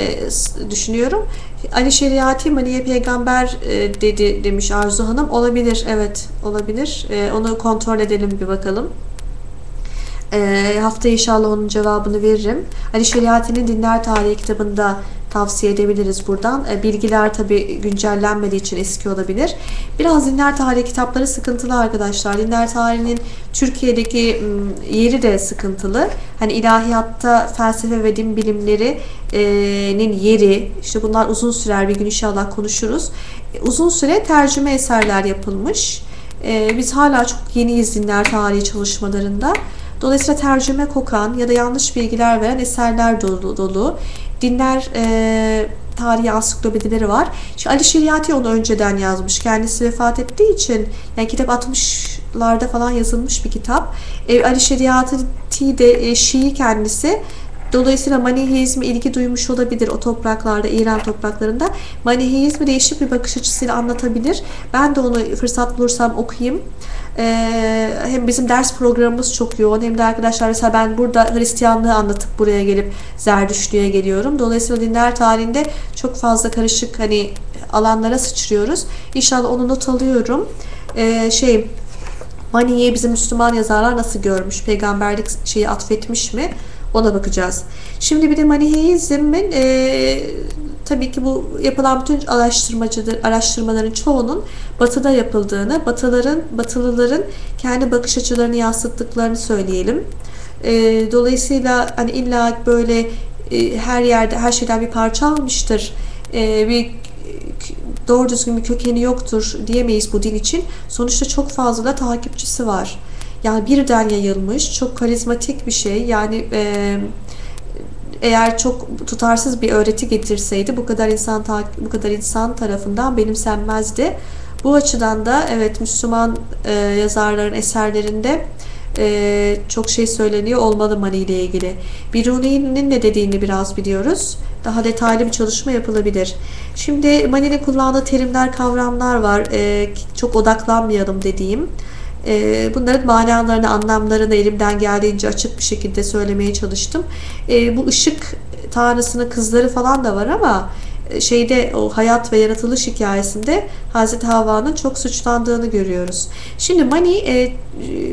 düşünüyorum. Ali Şeriati Maniye Peygamber e, dedi demiş Arzu Hanım. Olabilir, evet olabilir. E, onu kontrol edelim bir bakalım. E, hafta inşallah onun cevabını veririm. Ali Şeriati'nin Dinler Tarihi kitabında tavsiye edebiliriz buradan. E, bilgiler tabi güncellenmediği için eski olabilir. Biraz dinler tarihi kitapları sıkıntılı arkadaşlar. Dinler tarihinin Türkiye'deki yeri de sıkıntılı. Hani ilahiyatta felsefe ve din bilimlerinin yeri, işte bunlar uzun sürer bir gün inşallah konuşuruz. E, uzun süre tercüme eserler yapılmış. E, biz hala çok yeniyiz dinler tarihi çalışmalarında. Dolayısıyla tercüme kokan ya da yanlış bilgiler veren eserler dolu. dolu. Dinler e, tarihi ansiklopedileri var. İşte Ali Şeriati onu önceden yazmış. Kendisi vefat ettiği için yani kitap 60'larda falan yazılmış bir kitap. E, Ali Şeriati de e, Şii kendisi. Dolayısıyla Maniheizmi ilgi duymuş olabilir o topraklarda, İran topraklarında. Maniheizmi değişik bir bakış açısıyla anlatabilir. Ben de onu fırsat bulursam okuyayım. Ee, hem bizim ders programımız çok yoğun hem de arkadaşlar mesela ben burada Hristiyanlığı anlatıp buraya gelip Zerdüştlüğe geliyorum. Dolayısıyla dinler tarihinde çok fazla karışık hani alanlara sıçrıyoruz. İnşallah onu not alıyorum. Ee, şey Mani'yi bizim Müslüman yazarlar nasıl görmüş? Peygamberlik şeyi atfetmiş mi? Ona bakacağız. Şimdi bir de Maniheizmin e, tabii ki bu yapılan bütün araştırmacıdır, araştırmaların çoğunun batıda yapıldığını, batıların, batılıların kendi bakış açılarını yansıttıklarını söyleyelim. E, dolayısıyla hani illa böyle e, her yerde her şeyden bir parça almıştır. E, bir doğru düzgün bir kökeni yoktur diyemeyiz bu din için. Sonuçta çok fazla da takipçisi var. Yani birden yayılmış, çok karizmatik bir şey. Yani e, eğer çok tutarsız bir öğreti getirseydi bu kadar insan bu kadar insan tarafından benimsenmezdi. Bu açıdan da evet Müslüman e, yazarların eserlerinde e, çok şey söyleniyor olmalı Mani ile ilgili. Biruni'nin ne dediğini biraz biliyoruz. Daha detaylı bir çalışma yapılabilir. Şimdi Mani'nin kullandığı terimler, kavramlar var. E, çok odaklanmayalım dediğim. Ee, bunların manalarını, anlamlarını elimden geldiğince açık bir şekilde söylemeye çalıştım. Ee, bu ışık tanrısının kızları falan da var ama e, şeyde o hayat ve yaratılış hikayesinde Hazreti Havva'nın çok suçlandığını görüyoruz. Şimdi Mani e,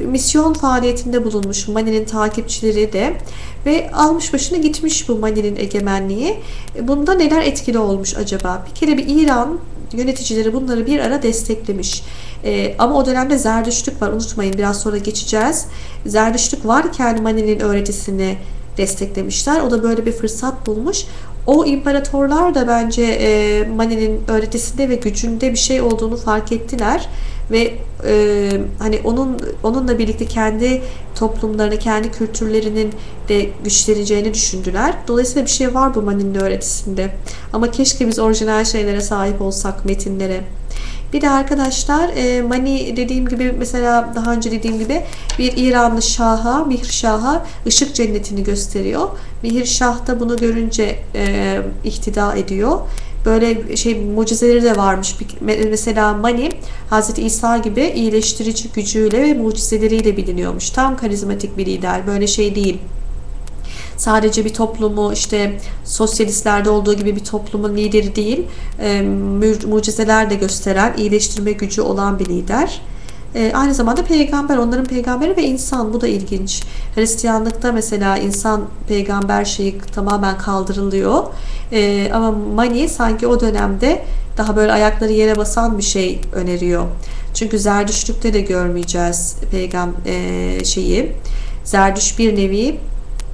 misyon faaliyetinde bulunmuş Mani'nin takipçileri de ve almış başına gitmiş bu Mani'nin egemenliği. E, bunda neler etkili olmuş acaba? Bir kere bir İran yöneticileri bunları bir ara desteklemiş. E, ama o dönemde Zerdüştlük var. Unutmayın biraz sonra geçeceğiz. Zerdüştlük varken Mani'nin öğretisini desteklemişler. O da böyle bir fırsat bulmuş. O imparatorlar da bence e, Mani'nin öğretisinde ve gücünde bir şey olduğunu fark ettiler ve e, hani onun onunla birlikte kendi toplumlarını, kendi kültürlerinin de güçleneceğini düşündüler. Dolayısıyla bir şey var bu Mani'nin öğretisinde. Ama keşke biz orijinal şeylere sahip olsak, metinlere. Bir de arkadaşlar e, Mani dediğim gibi mesela daha önce dediğim gibi bir İranlı şaha, Mihir Şah'a ışık cennetini gösteriyor. Mihir Şah da bunu görünce e, ihtida ediyor. Böyle şey mucizeleri de varmış. Mesela Mani Hazreti İsa gibi iyileştirici gücüyle ve mucizeleriyle biliniyormuş. Tam karizmatik bir lider. Böyle şey değil sadece bir toplumu işte sosyalistlerde olduğu gibi bir toplumun lideri değil, e, mucizeler de gösteren, iyileştirme gücü olan bir lider. E, aynı zamanda peygamber, onların peygamberi ve insan. Bu da ilginç. Hristiyanlıkta mesela insan peygamber şeyi tamamen kaldırılıyor. E, ama Mani sanki o dönemde daha böyle ayakları yere basan bir şey öneriyor. Çünkü Zerdüştlükte de görmeyeceğiz peygam e, şeyi. Zerdüş bir nevi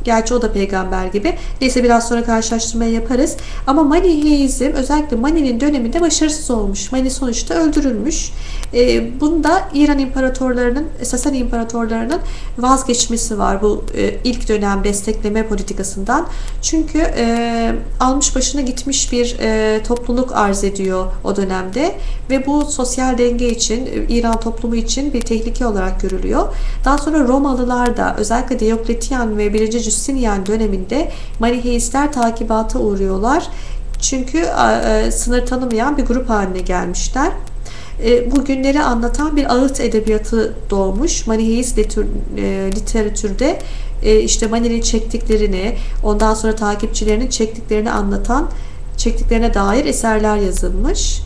Gerçi o da peygamber gibi. Neyse biraz sonra karşılaştırmayı yaparız. Ama Maniheizm özellikle Mani'nin döneminde başarısız olmuş. Mani sonuçta öldürülmüş. E, bunda İran imparatorlarının, Sasan imparatorlarının vazgeçmesi var bu e, ilk dönem destekleme politikasından. Çünkü e, almış başına gitmiş bir e, topluluk arz ediyor o dönemde ve bu sosyal denge için, e, İran toplumu için bir tehlike olarak görülüyor. Daha sonra Romalılar da özellikle Diokletian ve 1. Justinian döneminde Maniheistler takibata uğruyorlar. Çünkü e, sınır tanımayan bir grup haline gelmişler. E, bu günleri anlatan bir ağıt edebiyatı doğmuş. Maniheist e, literatürde işte Mani'nin çektiklerini, ondan sonra takipçilerinin çektiklerini anlatan, çektiklerine dair eserler yazılmış.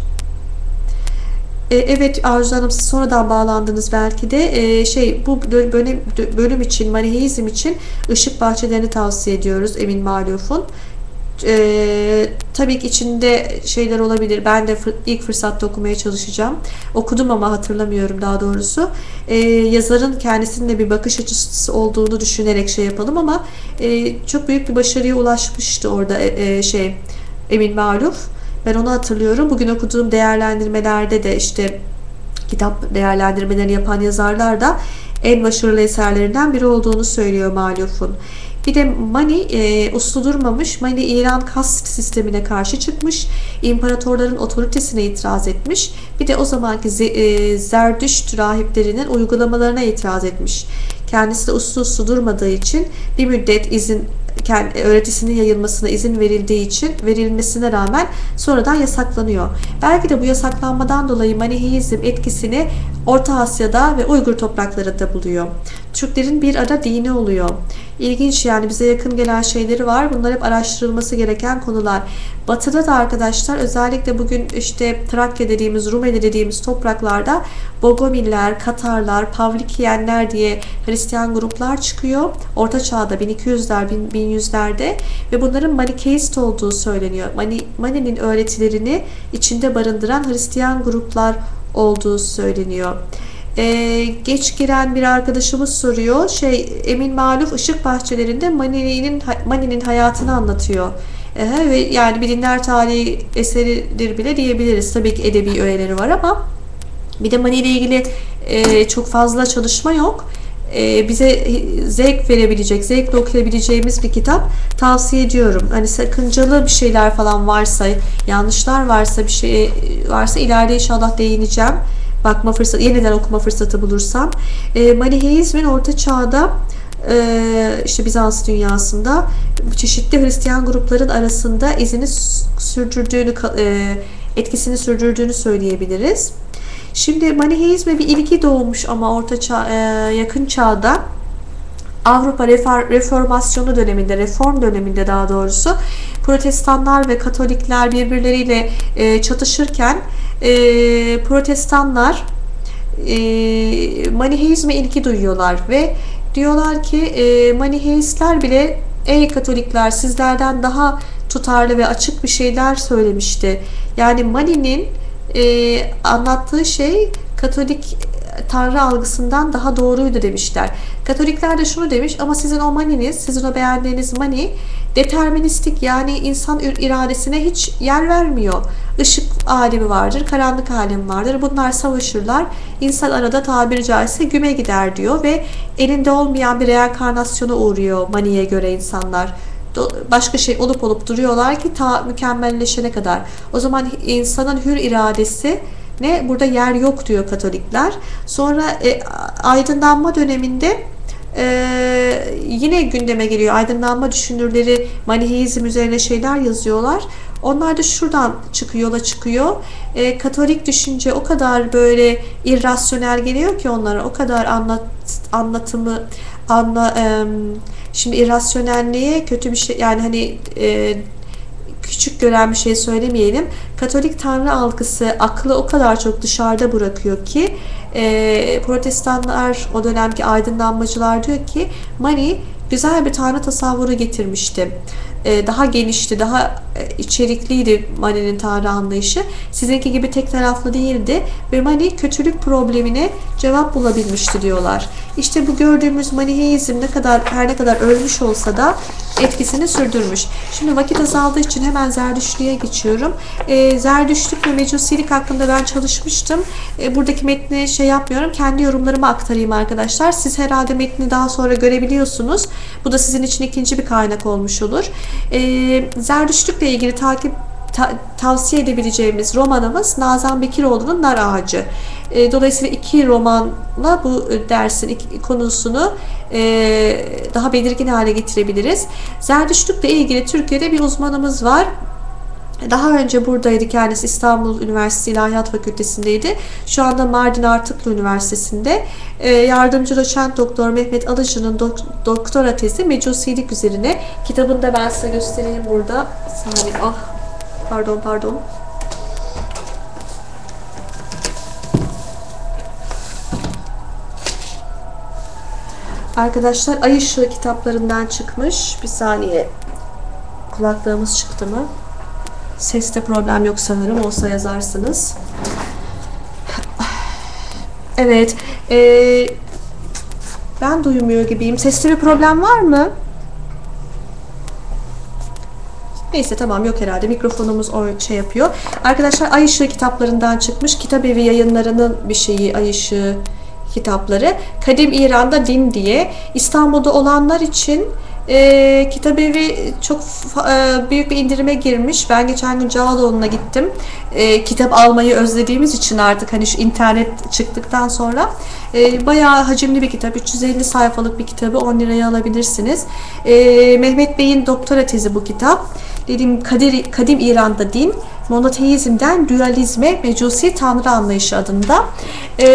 E, evet Arzu Hanım siz sonradan bağlandınız belki de e, şey bu bölüm, bölüm için Maniheizm için ışık bahçelerini tavsiye ediyoruz Emin Maluf'un. Ee, tabii ki içinde şeyler olabilir. Ben de fır, ilk fırsatta okumaya çalışacağım. Okudum ama hatırlamıyorum daha doğrusu. Ee, yazarın kendisinin de bir bakış açısı olduğunu düşünerek şey yapalım ama e, çok büyük bir başarıya ulaşmıştı orada e, e, şey Emin Maluf. Ben onu hatırlıyorum. Bugün okuduğum değerlendirmelerde de işte kitap değerlendirmelerini yapan yazarlar da en başarılı eserlerinden biri olduğunu söylüyor Maluf'un. Bir de Mani e, uslu durmamış. Mani İran kast sistemine karşı çıkmış. İmparatorların otoritesine itiraz etmiş. Bir de o zamanki e, Zerdüşt rahiplerinin uygulamalarına itiraz etmiş. Kendisi de uslu uslu durmadığı için bir müddet izin öğretisinin yayılmasına izin verildiği için verilmesine rağmen sonradan yasaklanıyor. Belki de bu yasaklanmadan dolayı Maniheizm etkisini Orta Asya'da ve Uygur topraklarında buluyor. Türklerin bir ara dini oluyor. İlginç yani bize yakın gelen şeyleri var. Bunlar hep araştırılması gereken konular. Batı'da da arkadaşlar özellikle bugün işte Trakya dediğimiz, Rumeli dediğimiz topraklarda Bogomiller, Katarlar, Pavlikiyenler diye Hristiyan gruplar çıkıyor. Orta Çağ'da 1200'ler, 1100'lerde ve bunların Manikeist olduğu söyleniyor. Mani, Mani'nin öğretilerini içinde barındıran Hristiyan gruplar olduğu söyleniyor. Ee, geç giren bir arkadaşımız soruyor. Şey Emin Maluf Işık Bahçelerinde Mani'nin Mani'nin hayatını anlatıyor. Ee, ve yani bilimler tarihi eseridir bile diyebiliriz. Tabii ki edebi öğeleri var ama bir de Mani ile ilgili e, çok fazla çalışma yok. E, bize zevk verebilecek, zevkle okuyabileceğimiz bir kitap tavsiye ediyorum. Hani sakıncalı bir şeyler falan varsa, yanlışlar varsa, bir şey varsa ileride inşallah değineceğim bakma fırsatı, yeniden okuma fırsatı bulursam. E, Maniheizmin Orta Çağ'da e, işte Bizans dünyasında çeşitli Hristiyan grupların arasında izini sürdürdüğünü, e, etkisini sürdürdüğünü söyleyebiliriz. Şimdi Maniheizme bir ilgi doğmuş ama Orta Çağ, e, yakın çağda Avrupa Reformasyonu döneminde, reform döneminde daha doğrusu Protestanlar ve Katolikler birbirleriyle e, çatışırken e, Protestanlar e, Maniheizme ilgi duyuyorlar ve diyorlar ki e, Maniheistler bile ey Katolikler sizlerden daha tutarlı ve açık bir şeyler söylemişti. Yani Mani'nin e, anlattığı şey Katolik Tanrı algısından daha doğruydu demişler. Katolikler de şunu demiş ama sizin o maniniz, sizin o beğendiğiniz mani deterministik yani insan iradesine hiç yer vermiyor. Işık alemi vardır, karanlık alemi vardır. Bunlar savaşırlar. İnsan arada tabiri caizse güme gider diyor ve elinde olmayan bir reenkarnasyona uğruyor maniye göre insanlar başka şey olup olup duruyorlar ki ta mükemmelleşene kadar. O zaman insanın hür iradesi ne burada yer yok diyor Katolikler. Sonra e, aydınlanma döneminde ee, yine gündeme geliyor. Aydınlanma düşünürleri Maniheizm üzerine şeyler yazıyorlar. Onlar da şuradan çıkıyor, yola çıkıyor. Ee, Katolik düşünce o kadar böyle irrasyonel geliyor ki onlara. O kadar anlat, anlatımı anla e, şimdi irrasyonelliğe kötü bir şey yani hani e, küçük gören bir şey söylemeyelim. Katolik tanrı algısı aklı o kadar çok dışarıda bırakıyor ki e, protestanlar o dönemki aydınlanmacılar diyor ki Mani güzel bir tanrı tasavvuru getirmişti. E, daha genişti, daha e, içerikliydi Mani'nin tanrı anlayışı. Sizinki gibi tek taraflı değildi ve Mani kötülük problemine cevap bulabilmişti diyorlar. İşte bu gördüğümüz Maniheizm ne kadar her ne kadar ölmüş olsa da etkisini sürdürmüş. Şimdi vakit azaldığı için hemen Zerdüştlüğe geçiyorum. E, Zerdüştlük ve Mecusilik hakkında ben çalışmıştım. E, buradaki metni şey yapmıyorum. Kendi yorumlarımı aktarayım arkadaşlar. Siz herhalde metni daha sonra görebiliyorsunuz. Bu da sizin için ikinci bir kaynak olmuş olur. E, Zerdüştlükle ilgili takip ta, tavsiye edebileceğimiz romanımız Nazan Bekiroğlu'nun Nar Ağacı. E, dolayısıyla iki romanla bu dersin iki, konusunu e, daha belirgin hale getirebiliriz. Zerdüştlükle ilgili Türkiye'de bir uzmanımız var. Daha önce buradaydı kendisi İstanbul Üniversitesi İlahiyat Fakültesindeydi. Şu anda Mardin Artıklı Üniversitesi'nde e, yardımcı doçent doktor Mehmet Alıcı'nın dok doktora tezi mecusilik üzerine. Kitabını da ben size göstereyim burada. Saniye, ah pardon pardon. Arkadaşlar Ay Işığı kitaplarından çıkmış. Bir saniye. Kulaklığımız çıktı mı? Seste problem yok sanırım. Olsa yazarsınız. Evet. Ee, ben duymuyor gibiyim. Seste bir problem var mı? Neyse tamam yok herhalde. Mikrofonumuz o şey yapıyor. Arkadaşlar Ay Işığı kitaplarından çıkmış. Kitap evi yayınlarının bir şeyi Ay Işığı kitapları. Kadim İran'da Din diye. İstanbul'da olanlar için e, Kitabevi çok e, büyük bir indirime girmiş. Ben geçen gün Cağaloğlu'na gittim. E, kitap almayı özlediğimiz için artık hani şu internet çıktıktan sonra e, bayağı hacimli bir kitap. 350 sayfalık bir kitabı 10 liraya alabilirsiniz. E, Mehmet Bey'in doktora tezi bu kitap. Dediğim Kadir, Kadim İran'da din, monoteizmden dualizme, mecusi tanrı anlayışı adında. E,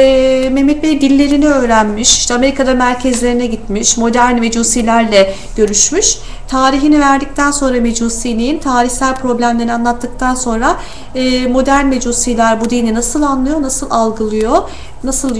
Mehmet Bey dillerini öğrenmiş, işte Amerika'da merkezlerine gitmiş, modern mecusilerle görüşmüş. Tarihini verdikten sonra mecusiliğin, tarihsel problemlerini anlattıktan sonra e, modern mecusiler bu dini nasıl anlıyor, nasıl algılıyor, nasıl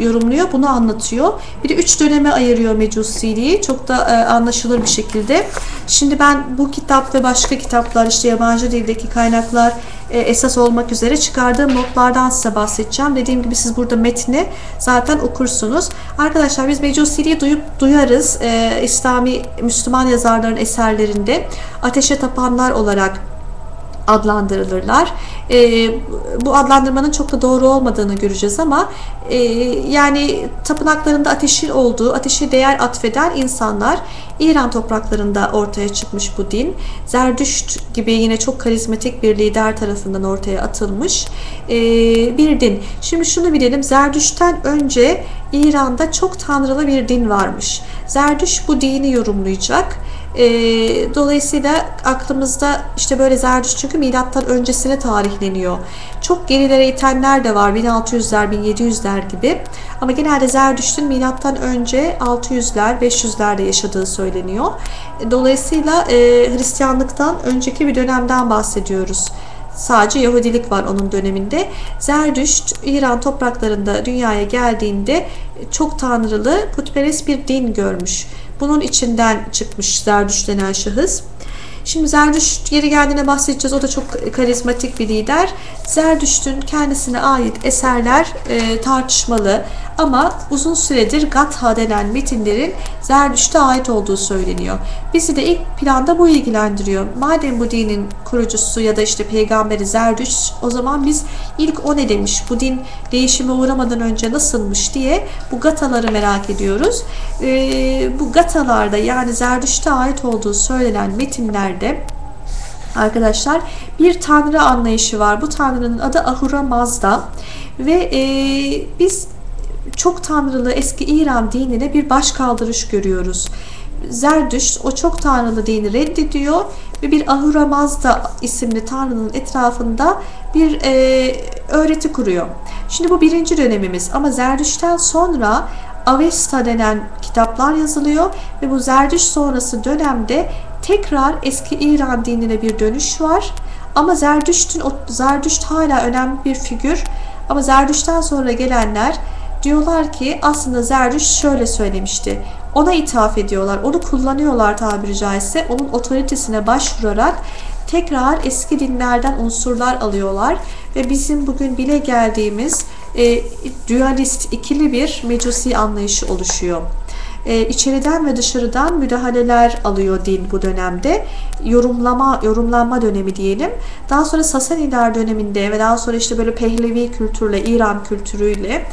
yorumluyor bunu anlatıyor. Bir de üç döneme ayırıyor mecusiliği. Çok da e, anlaşılır bir şekilde. Şimdi ben bu kitap ve başka kitaplar işte yabancı dildeki kaynaklar e, esas olmak üzere çıkardığım notlardan size bahsedeceğim. Dediğim gibi siz burada metni zaten okursunuz. Arkadaşlar biz mecusiliği duyup duyarız. E, İslami Müslüman yazarların eserlerinde ateşe tapanlar olarak adlandırılırlar. E, bu adlandırmanın çok da doğru olmadığını göreceğiz ama e, yani tapınaklarında ateşin olduğu, ateşe değer atfeden insanlar İran topraklarında ortaya çıkmış bu din. Zerdüşt gibi yine çok karizmatik bir lider tarafından ortaya atılmış e, bir din. Şimdi şunu bilelim, Zerdüşt'ten önce İran'da çok tanrılı bir din varmış. Zerdüşt bu dini yorumlayacak e, dolayısıyla aklımızda işte böyle Zerdüşt çünkü milattan öncesine tarihleniyor. Çok gerilere itenler de var 1600'ler 1700'ler gibi. Ama genelde Zerdüşt'ün milattan önce 600'ler 500'lerde yaşadığı söyleniyor. Dolayısıyla e, Hristiyanlıktan önceki bir dönemden bahsediyoruz. Sadece Yahudilik var onun döneminde. Zerdüşt İran topraklarında dünyaya geldiğinde çok tanrılı putperest bir din görmüş. Bunun içinden çıkmış Zerdüşt denen şahıs. Şimdi Zerdüşt yeri geldiğine bahsedeceğiz. O da çok karizmatik bir lider. Zerdüşt'ün kendisine ait eserler e, tartışmalı ama uzun süredir Gatha denen metinlerin Zerdüşt'e ait olduğu söyleniyor. Bizi de ilk planda bu ilgilendiriyor. Madem bu dinin kurucusu ya da işte peygamberi Zerdüşt o zaman biz ilk o ne demiş, bu din değişime uğramadan önce nasılmış diye bu Gataları merak ediyoruz. E, bu Gatalarda yani Zerdüşt'e ait olduğu söylenen metinlerde arkadaşlar bir tanrı anlayışı var. Bu tanrının adı Ahura Mazda ve e, biz çok tanrılı eski İran dinine bir baş kaldırış görüyoruz. Zerdüşt o çok tanrılı dini reddediyor ve bir Ahura Mazda isimli tanrının etrafında bir e, öğreti kuruyor. Şimdi bu birinci dönemimiz ama Zerdüşt'ten sonra Avesta denen kitaplar yazılıyor ve bu Zerdüşt sonrası dönemde tekrar eski İran dinine bir dönüş var. Ama Zerdüşt'ün Zerdüşt hala önemli bir figür. Ama Zerdüşt'ten sonra gelenler diyorlar ki aslında Zerdüşt şöyle söylemişti. Ona ithaf ediyorlar, onu kullanıyorlar tabiri caizse. Onun otoritesine başvurarak tekrar eski dinlerden unsurlar alıyorlar ve bizim bugün bile geldiğimiz e, dualist ikili bir mecusi anlayışı oluşuyor e, içeriden ve dışarıdan müdahaleler alıyor din bu dönemde. Yorumlama, yorumlanma dönemi diyelim. Daha sonra Sasaniler döneminde ve daha sonra işte böyle Pehlevi kültürle, İran kültürüyle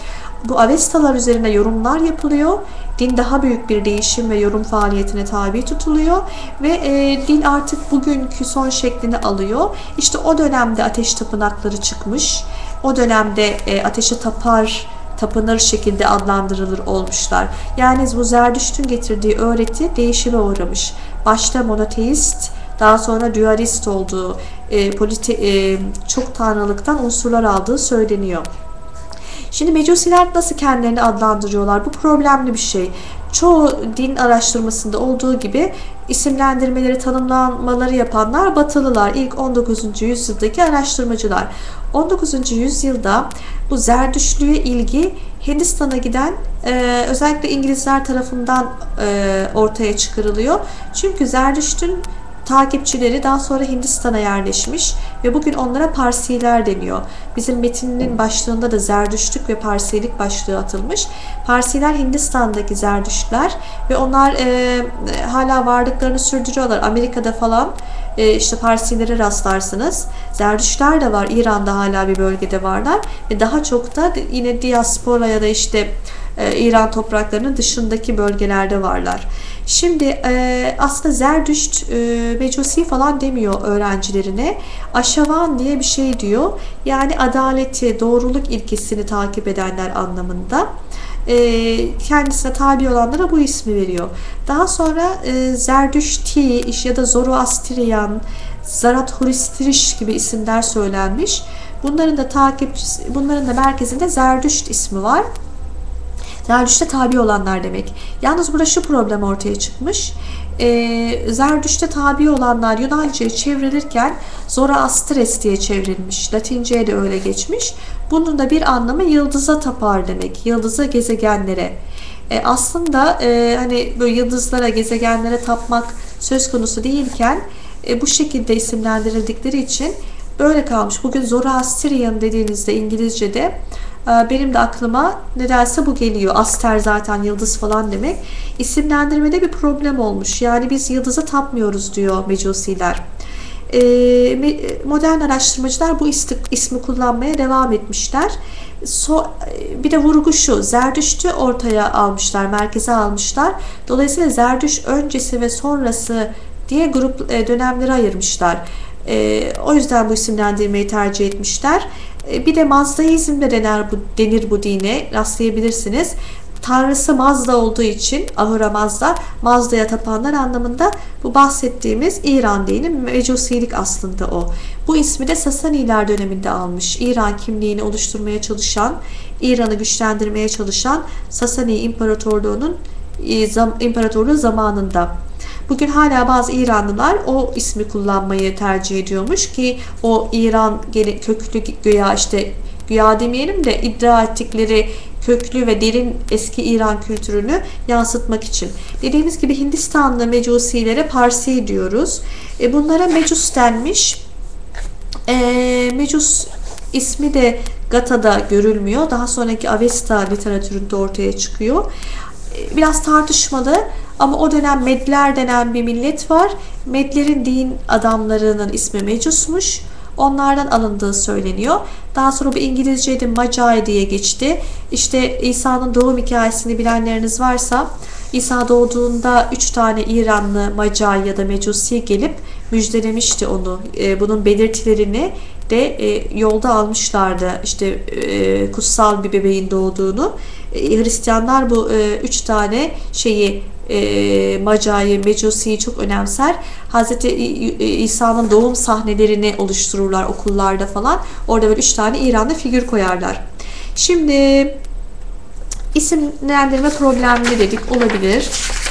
bu Avestalar üzerine yorumlar yapılıyor. Din daha büyük bir değişim ve yorum faaliyetine tabi tutuluyor ve e, din artık bugünkü son şeklini alıyor. İşte o dönemde ateş tapınakları çıkmış. O dönemde e, ateşe tapar tapınır şekilde adlandırılır olmuşlar. Yani bu Zerdüşt'ün getirdiği öğreti değişime uğramış. Başta monoteist, daha sonra dualist olduğu, e, politi, e, çok tanrılıktan unsurlar aldığı söyleniyor. Şimdi mecusiler nasıl kendilerini adlandırıyorlar? Bu problemli bir şey. Çoğu din araştırmasında olduğu gibi isimlendirmeleri, tanımlanmaları yapanlar Batılılar, ilk 19. yüzyıldaki araştırmacılar. 19. yüzyılda bu Zerdüştlüğe ilgi Hindistan'a giden e, özellikle İngilizler tarafından e, ortaya çıkarılıyor. Çünkü Zerdüşt'ün takipçileri daha sonra Hindistan'a yerleşmiş ve bugün onlara Parsiler deniyor. Bizim metinin başlığında da Zerdüştlük ve Parsilik başlığı atılmış. Parsiler Hindistan'daki Zerdüştler ve onlar e, hala varlıklarını sürdürüyorlar. Amerika'da falan e, işte Parsilere rastlarsınız. Zerdüştler de var. İran'da hala bir bölgede varlar. Ve daha çok da yine diaspora ya da işte e, İran topraklarının dışındaki bölgelerde varlar. Şimdi e, aslında Zerdüşt e, Mecusi falan demiyor öğrencilerine. Aşavan diye bir şey diyor. Yani adaleti, doğruluk ilkesini takip edenler anlamında e, kendisine tabi olanlara bu ismi veriyor. Daha sonra e, Zerdüşti ya da Zoroastriyan, Zarathustriş gibi isimler söylenmiş. Bunların da takipçisi, bunların da merkezinde Zerdüşt ismi var. Zerdüşt'e tabi olanlar demek. Yalnız burada şu problem ortaya çıkmış. Ee, Zerdüşt'e tabi olanlar Yunanca'ya çevrilirken Zoroastres diye çevrilmiş. Latince'ye de öyle geçmiş. Bunun da bir anlamı yıldıza tapar demek. Yıldıza, gezegenlere. E, aslında e, hani böyle yıldızlara, gezegenlere tapmak söz konusu değilken e, bu şekilde isimlendirildikleri için böyle kalmış. Bugün Zoroastrian dediğinizde İngilizce'de ee, benim de aklıma nedense bu geliyor. Aster zaten yıldız falan demek. İsimlendirmede bir problem olmuş. Yani biz yıldıza tapmıyoruz diyor mecusiler. Ee, modern araştırmacılar bu ismi kullanmaya devam etmişler. So, bir de vurgu şu, Zerdüşt'ü ortaya almışlar, merkeze almışlar. Dolayısıyla Zerdüş öncesi ve sonrası diye grup e, dönemleri ayırmışlar. E, o yüzden bu isimlendirmeyi tercih etmişler. E, bir de Mazdaizm de denir bu, denir bu dine rastlayabilirsiniz. Tanrısı Mazda olduğu için Ahura Mazda, Mazda'ya tapanlar anlamında bu bahsettiğimiz İran dini mecusilik aslında o. Bu ismi de Sasaniler döneminde almış. İran kimliğini oluşturmaya çalışan, İran'ı güçlendirmeye çalışan Sasani İmparatorluğu'nun e, imparatorluğu zamanında. Bugün hala bazı İranlılar o ismi kullanmayı tercih ediyormuş ki o İran köklü güya işte güya demeyelim de iddia ettikleri köklü ve derin eski İran kültürünü yansıtmak için. Dediğimiz gibi Hindistanlı mecusilere Parsi diyoruz. E bunlara mecus denmiş. E, mecus ismi de Gata'da görülmüyor. Daha sonraki Avesta literatüründe ortaya çıkıyor. Biraz tartışmalı ama o dönem Medler denen bir millet var. Medlerin din adamlarının ismi Mecus'muş. Onlardan alındığı söyleniyor. Daha sonra bu İngilizce'de Magi diye geçti. İşte İsa'nın doğum hikayesini bilenleriniz varsa İsa doğduğunda üç tane İranlı Magi ya da Mecusi gelip müjdelemişti onu. E, bunun belirtilerini de e, yolda almışlardı. İşte e, kutsal bir bebeğin doğduğunu. Hristiyanlar bu üç tane şeyi Maca'yı, Mecusi'yi çok önemser. Hazreti İsa'nın doğum sahnelerini oluştururlar okullarda falan. Orada böyle üç tane İran'da figür koyarlar. Şimdi isimlendirme problemli dedik olabilir.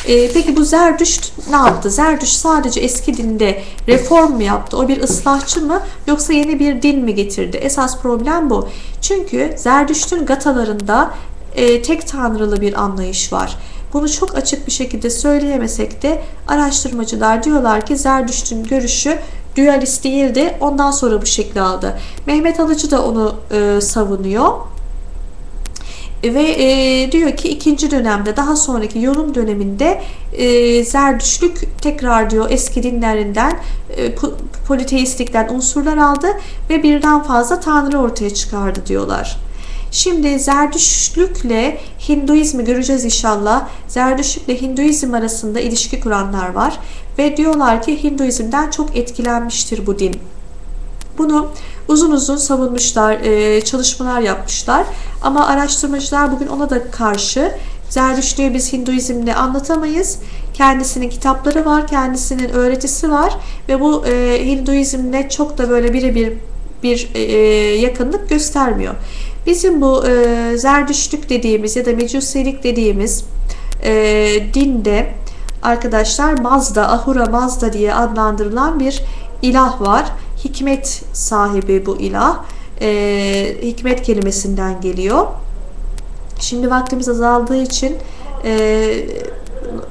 Ee, peki bu Zerdüşt ne yaptı? Zerdüşt sadece eski dinde reform mu yaptı? O bir ıslahçı mı yoksa yeni bir din mi getirdi? Esas problem bu. Çünkü Zerdüşt'ün gatalarında e, tek tanrılı bir anlayış var. Bunu çok açık bir şekilde söyleyemesek de araştırmacılar diyorlar ki Zerdüşt'ün görüşü dualist değildi. Ondan sonra bu şekli aldı. Mehmet Alıcı da onu e, savunuyor. Ve e, diyor ki ikinci dönemde daha sonraki yorum döneminde e, Zerdüşlük tekrar diyor eski dinlerinden e, politeistikten unsurlar aldı ve birden fazla tanrı ortaya çıkardı diyorlar. Şimdi Zerdüştlükle Hinduizmi göreceğiz inşallah. Zerdüştlükle Hinduizm arasında ilişki kuranlar var ve diyorlar ki Hinduizmden çok etkilenmiştir bu din. Bunu uzun uzun savunmuşlar, e, çalışmalar yapmışlar. Ama araştırmacılar bugün ona da karşı Zerdüştlüğü biz Hinduizmle anlatamayız. Kendisinin kitapları var, kendisinin öğretisi var ve bu e, Hinduizmle çok da böyle birebir bir e, yakınlık göstermiyor. Bizim bu e, Zerdüştlük dediğimiz ya da Mecusilik dediğimiz e, dinde arkadaşlar Mazda, Ahura Mazda diye adlandırılan bir ilah var. Hikmet sahibi bu ilah. E, hikmet kelimesinden geliyor. Şimdi vaktimiz azaldığı için e,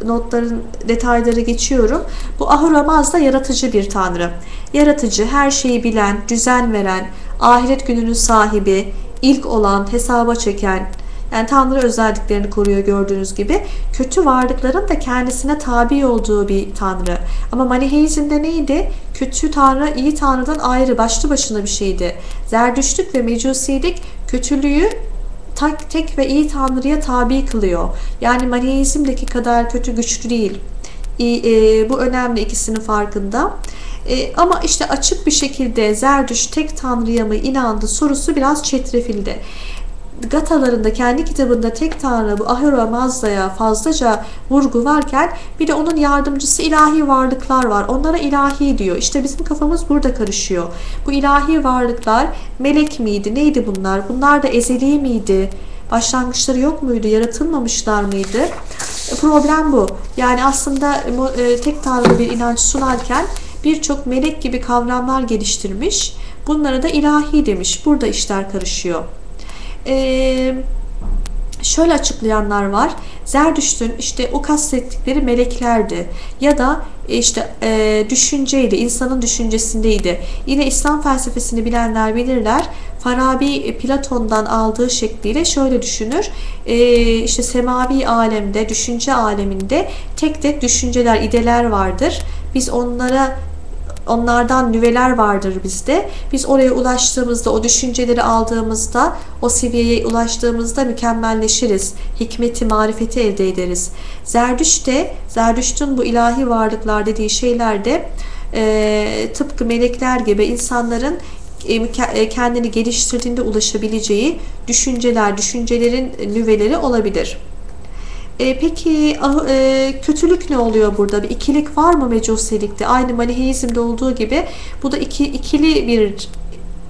notların detayları geçiyorum. Bu Ahura Mazda yaratıcı bir tanrı. Yaratıcı, her şeyi bilen, düzen veren, ahiret gününün sahibi, ilk olan, hesaba çeken, yani Tanrı özelliklerini koruyor gördüğünüz gibi. Kötü varlıkların da kendisine tabi olduğu bir Tanrı. Ama Maniheizm'de neydi? kötü tanrı iyi tanrıdan ayrı başlı başına bir şeydi. Zerdüştlük ve mecusilik kötülüğü tek tek ve iyi tanrıya tabi kılıyor. Yani Maniheizm'deki kadar kötü güçlü değil. E, bu önemli ikisinin farkında. E, ama işte açık bir şekilde Zerdüş tek tanrıya mı inandı sorusu biraz çetrefilde. Gatalarında kendi kitabında tek tanrı bu Ahura Mazda'ya fazlaca vurgu varken bir de onun yardımcısı ilahi varlıklar var. Onlara ilahi diyor. İşte bizim kafamız burada karışıyor. Bu ilahi varlıklar melek miydi? Neydi bunlar? Bunlar da ezeli miydi? Başlangıçları yok muydu? Yaratılmamışlar mıydı? E, problem bu. Yani aslında e, tek tanrı bir inanç sunarken birçok melek gibi kavramlar geliştirmiş. Bunlara da ilahi demiş. Burada işler karışıyor. Ee, şöyle açıklayanlar var. Zerdüşt'ün işte o kastettikleri meleklerdi ya da işte e, düşünceydi, insanın düşüncesindeydi. Yine İslam felsefesini bilenler bilirler. Farabi Platon'dan aldığı şekliyle şöyle düşünür. E, işte semavi alemde, düşünce aleminde tek tek düşünceler, ideler vardır. Biz onlara Onlardan nüveler vardır bizde. Biz oraya ulaştığımızda, o düşünceleri aldığımızda, o seviyeye ulaştığımızda mükemmelleşiriz. Hikmeti, marifeti elde ederiz. Zerdüşt de, Zerdüşt'ün bu ilahi varlıklar dediği şeylerde e, tıpkı melekler gibi insanların e, e, kendini geliştirdiğinde ulaşabileceği düşünceler, düşüncelerin nüveleri olabilir. E, peki ah, e, kötülük ne oluyor burada? Bir ikilik var mı mecusilikte? Aynı maniheizmde olduğu gibi bu da iki, ikili bir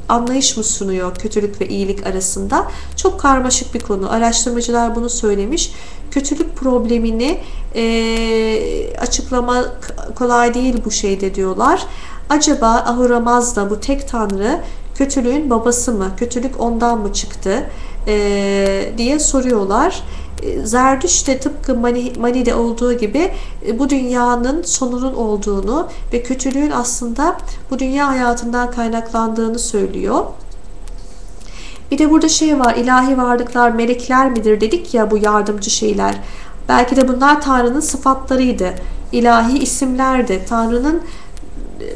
anlayış mı sunuyor kötülük ve iyilik arasında? Çok karmaşık bir konu. Araştırmacılar bunu söylemiş. Kötülük problemini e, açıklamak kolay değil bu şeyde diyorlar. Acaba Ahura Mazda bu tek tanrı kötülüğün babası mı? Kötülük ondan mı çıktı? E, diye soruyorlar. E, Zerdüş de tıpkı Mani, Mani'de olduğu gibi e, bu dünyanın sonunun olduğunu ve kötülüğün aslında bu dünya hayatından kaynaklandığını söylüyor. Bir de burada şey var, ilahi varlıklar melekler midir dedik ya bu yardımcı şeyler. Belki de bunlar Tanrı'nın sıfatlarıydı. ilahi isimlerdi. Tanrı'nın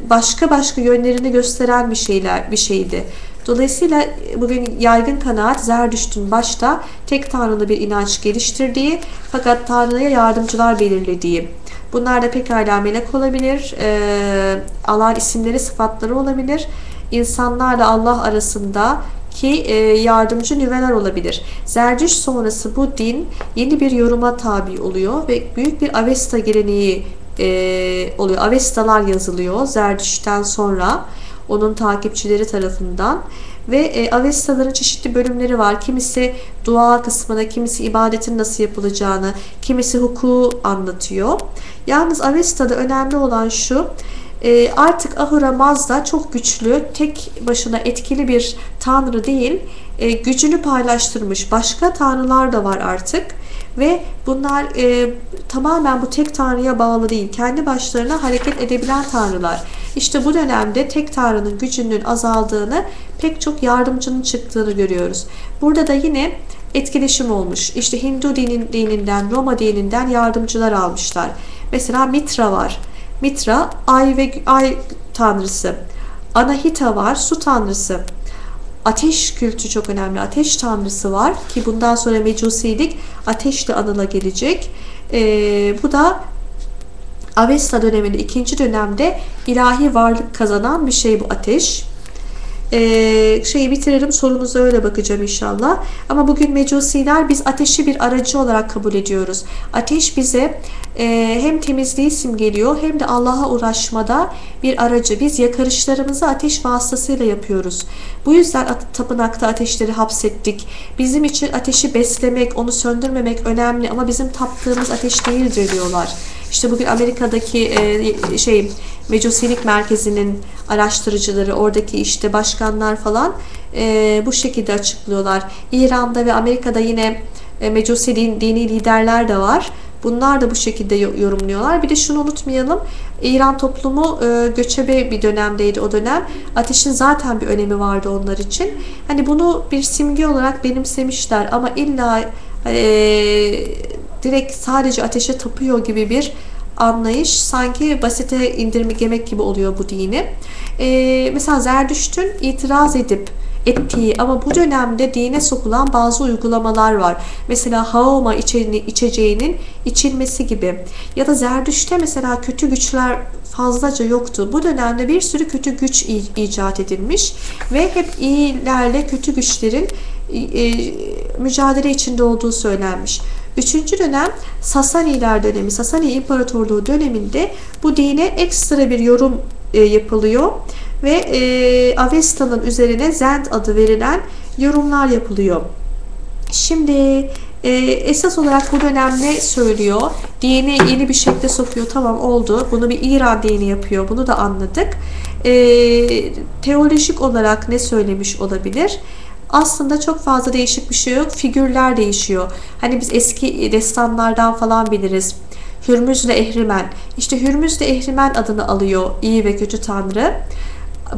başka başka yönlerini gösteren bir şeyler bir şeydi. Dolayısıyla bugün yaygın kanaat Zerdüşt'ün başta tek tanrılı bir inanç geliştirdiği fakat Tanrı'ya yardımcılar belirlediği. Bunlar da pekala melek olabilir, e, Allah'ın isimleri, sıfatları olabilir. İnsanlarla Allah arasında ki e, yardımcı nüveler olabilir. Zerdüş sonrası bu din yeni bir yoruma tabi oluyor ve büyük bir Avesta geleneği e, oluyor. Avestalar yazılıyor Zerdüş'ten sonra onun takipçileri tarafından ve e, Avesta'ların çeşitli bölümleri var. Kimisi dua kısmına, kimisi ibadetin nasıl yapılacağını, kimisi hukuku anlatıyor. Yalnız Avesta'da önemli olan şu, e, artık Ahura Mazda çok güçlü, tek başına etkili bir tanrı değil, e, gücünü paylaştırmış. Başka tanrılar da var artık ve bunlar e, tamamen bu tek tanrıya bağlı değil. Kendi başlarına hareket edebilen tanrılar. İşte bu dönemde tek tanrının gücünün azaldığını, pek çok yardımcının çıktığını görüyoruz. Burada da yine etkileşim olmuş. İşte Hindu dinin, dininden, Roma dininden yardımcılar almışlar. Mesela Mitra var. Mitra ay ve ay tanrısı. Anahita var, su tanrısı. Ateş kültü çok önemli. Ateş tanrısı var ki bundan sonra mecusilik ateşle anıla gelecek. Ee, bu da Avesta döneminde ikinci dönemde ilahi varlık kazanan bir şey bu ateş. Ee, şeyi bitiririm sorunuza öyle bakacağım inşallah. Ama bugün mecusiler biz ateşi bir aracı olarak kabul ediyoruz. Ateş bize e, hem temizliği simgeliyor hem de Allah'a uğraşmada bir aracı. Biz yakarışlarımızı ateş vasıtasıyla yapıyoruz. Bu yüzden tapınakta ateşleri hapsettik. Bizim için ateşi beslemek, onu söndürmemek önemli ama bizim taptığımız ateş değildir diyorlar. İşte bugün Amerika'daki e, şey Mecusilik Merkezi'nin araştırıcıları, oradaki işte başkanlar falan e, bu şekilde açıklıyorlar. İran'da ve Amerika'da yine e, Mecusi din, dini liderler de var. Bunlar da bu şekilde yorumluyorlar. Bir de şunu unutmayalım. İran toplumu e, göçebe bir dönemdeydi o dönem. Ateşin zaten bir önemi vardı onlar için. Hani bunu bir simge olarak benimsemişler ama illa e, direkt sadece ateşe tapıyor gibi bir anlayış sanki basite indirgemek gibi oluyor bu dini. Ee, mesela Zerdüşt'ün itiraz edip ettiği ama bu dönemde dine sokulan bazı uygulamalar var. Mesela haoma içeceğinin içilmesi gibi. Ya da Zerdüşt'te mesela kötü güçler fazlaca yoktu. Bu dönemde bir sürü kötü güç icat edilmiş ve hep iyilerle kötü güçlerin e, mücadele içinde olduğu söylenmiş. Üçüncü dönem Sasaniler dönemi, Sasani İmparatorluğu döneminde bu dine ekstra bir yorum e, yapılıyor ve e, Avesta'nın üzerine Zend adı verilen yorumlar yapılıyor. Şimdi e, esas olarak bu dönem ne söylüyor? Dini yeni bir şekilde sokuyor. Tamam oldu. Bunu bir İran dini yapıyor. Bunu da anladık. E, teolojik olarak ne söylemiş olabilir? Aslında çok fazla değişik bir şey yok. Figürler değişiyor. Hani biz eski destanlardan falan biliriz. Hürmüz ile Ehrimen. İşte Hürmüz ile Ehrimen adını alıyor iyi ve kötü tanrı.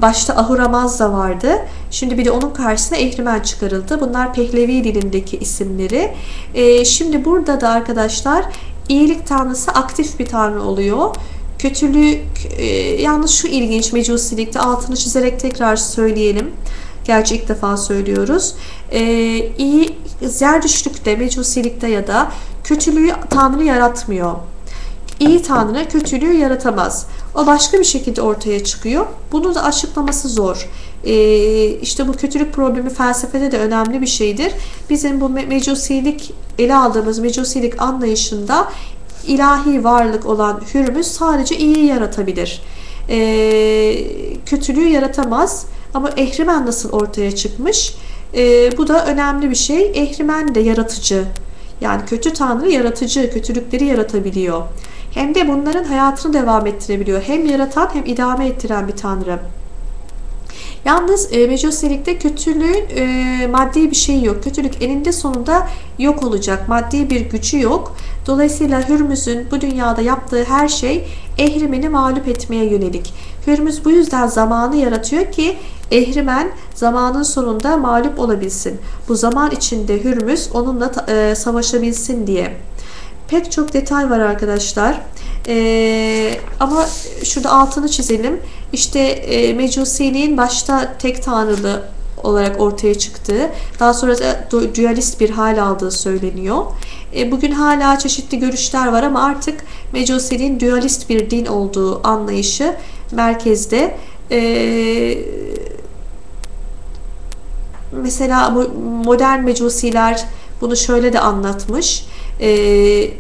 Başta Ahuramaz da vardı. Şimdi bir de onun karşısına Ehrimen çıkarıldı. Bunlar Pehlevi dilindeki isimleri. Ee, şimdi burada da arkadaşlar iyilik tanrısı aktif bir tanrı oluyor. Kötülük, e, yalnız şu ilginç mecusilikte altını çizerek tekrar söyleyelim. Gerçi ilk defa söylüyoruz. Ee, iyi zerdüşlükte, mecusilikte ya da kötülüğü Tanrı yaratmıyor. İyi Tanrı kötülüğü yaratamaz. O başka bir şekilde ortaya çıkıyor. Bunu da açıklaması zor. Ee, işte bu kötülük problemi felsefede de önemli bir şeydir. Bizim bu mecusilik ele aldığımız mecusilik anlayışında ilahi varlık olan Hürmüz sadece iyi yaratabilir. Ee, kötülüğü yaratamaz. Ama ehrimen nasıl ortaya çıkmış? E, bu da önemli bir şey. Ehrimen de yaratıcı. Yani kötü tanrı yaratıcı, kötülükleri yaratabiliyor. Hem de bunların hayatını devam ettirebiliyor. Hem yaratan hem idame ettiren bir tanrı. Yalnız e, mecusilikte kötülüğün e, maddi bir şeyi yok. Kötülük eninde sonunda yok olacak. Maddi bir gücü yok. Dolayısıyla Hürmüz'ün bu dünyada yaptığı her şey Ehrimen'i mağlup etmeye yönelik. Hürmüz bu yüzden zamanı yaratıyor ki Ehrimen zamanın sonunda mağlup olabilsin. Bu zaman içinde Hürmüz onunla e, savaşabilsin diye. Pek çok detay var arkadaşlar. Ee, ama şurada altını çizelim. İşte e, Mecusiliğin başta tek tanrılı olarak ortaya çıktığı, daha sonra da dualist bir hal aldığı söyleniyor. E, bugün hala çeşitli görüşler var ama artık Mecusiliğin dualist bir din olduğu anlayışı merkezde. E, mesela modern mecusiler bunu şöyle de anlatmış. Ee,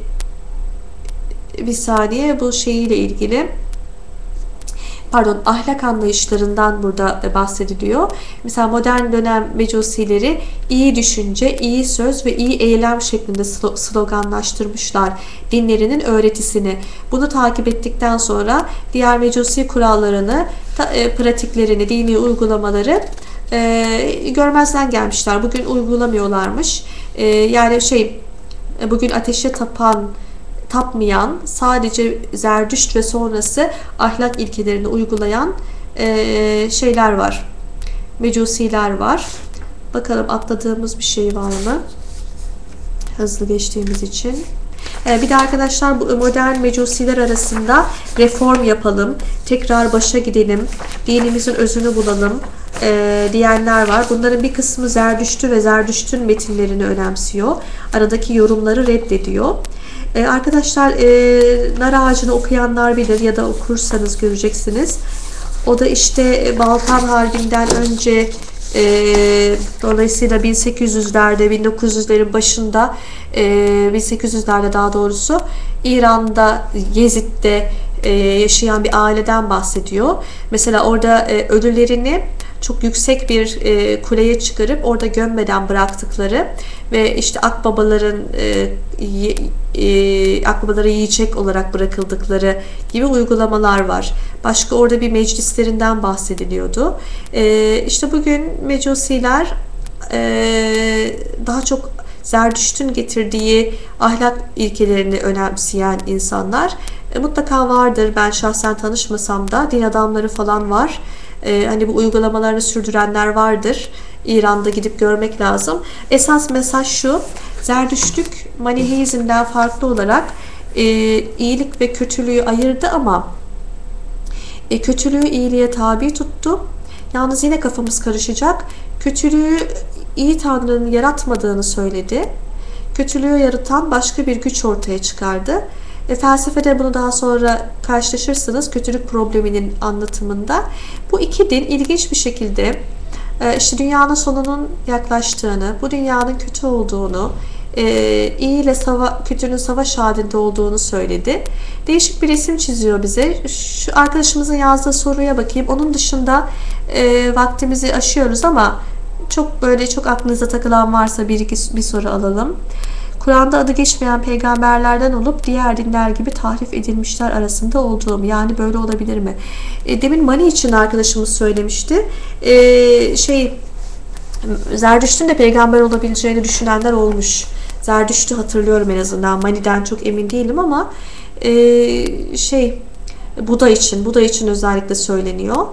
bir saniye bu şeyiyle ilgili pardon ahlak anlayışlarından burada bahsediliyor. Mesela modern dönem mecusileri iyi düşünce, iyi söz ve iyi eylem şeklinde sloganlaştırmışlar dinlerinin öğretisini. Bunu takip ettikten sonra diğer mecusi kurallarını, e, pratiklerini, dini uygulamaları e, görmezden gelmişler. Bugün uygulamıyorlarmış. E, yani şey bugün ateşe tapan tapmayan, sadece zerdüşt ve sonrası ahlak ilkelerini uygulayan e, şeyler var. Mecusiler var. Bakalım atladığımız bir şey var mı? Hızlı geçtiğimiz için. E, bir de arkadaşlar bu modern mecusiler arasında reform yapalım. Tekrar başa gidelim. Dinimizin özünü bulalım e, diyenler var. Bunların bir kısmı Zerdüştü ve Zerdüşt'ün metinlerini önemsiyor. Aradaki yorumları reddediyor. E, arkadaşlar e, nar ağacını okuyanlar bilir ya da okursanız göreceksiniz. O da işte Balkan Harbi'nden önce e, dolayısıyla 1800'lerde 1900'lerin başında e, 1800'lerde daha doğrusu İran'da Yezid'de e, yaşayan bir aileden bahsediyor. Mesela orada e, ölülerini çok yüksek bir e, kuleye çıkarıp orada gömmeden bıraktıkları ve işte akbabaların e, e, akbabalara yiyecek olarak bırakıldıkları gibi uygulamalar var. Başka orada bir meclislerinden bahsediliyordu. E, işte bugün mecusiler e, daha çok Zerdüşt'ün getirdiği ahlak ilkelerini önemseyen insanlar e, mutlaka vardır. Ben şahsen tanışmasam da din adamları falan var e, hani bu uygulamalarını sürdürenler vardır. İran'da gidip görmek lazım. Esas mesaj şu. Zerdüştlük Maniheizm'den farklı olarak e, iyilik ve kötülüğü ayırdı ama e, kötülüğü iyiliğe tabi tuttu. Yalnız yine kafamız karışacak. Kötülüğü iyi Tanrı'nın yaratmadığını söyledi. Kötülüğü yaratan başka bir güç ortaya çıkardı. E, felsefede bunu daha sonra karşılaşırsınız kötülük probleminin anlatımında. Bu iki din ilginç bir şekilde e, işte dünyanın sonunun yaklaştığını, bu dünyanın kötü olduğunu, e, iyi ile sava, kötünün savaş halinde olduğunu söyledi. Değişik bir resim çiziyor bize. Şu arkadaşımızın yazdığı soruya bakayım. Onun dışında e, vaktimizi aşıyoruz ama çok böyle çok aklınıza takılan varsa bir iki bir soru alalım. Kur'an'da adı geçmeyen peygamberlerden olup diğer dinler gibi tahrif edilmişler arasında olduğum. Yani böyle olabilir mi? E, demin Mani için arkadaşımız söylemişti. E, şey Zerdüşt'ün de peygamber olabileceğini düşünenler olmuş. Zerdüşt'ü hatırlıyorum en azından. Mani'den çok emin değilim ama e, şey Buda için, Buda için özellikle söyleniyor.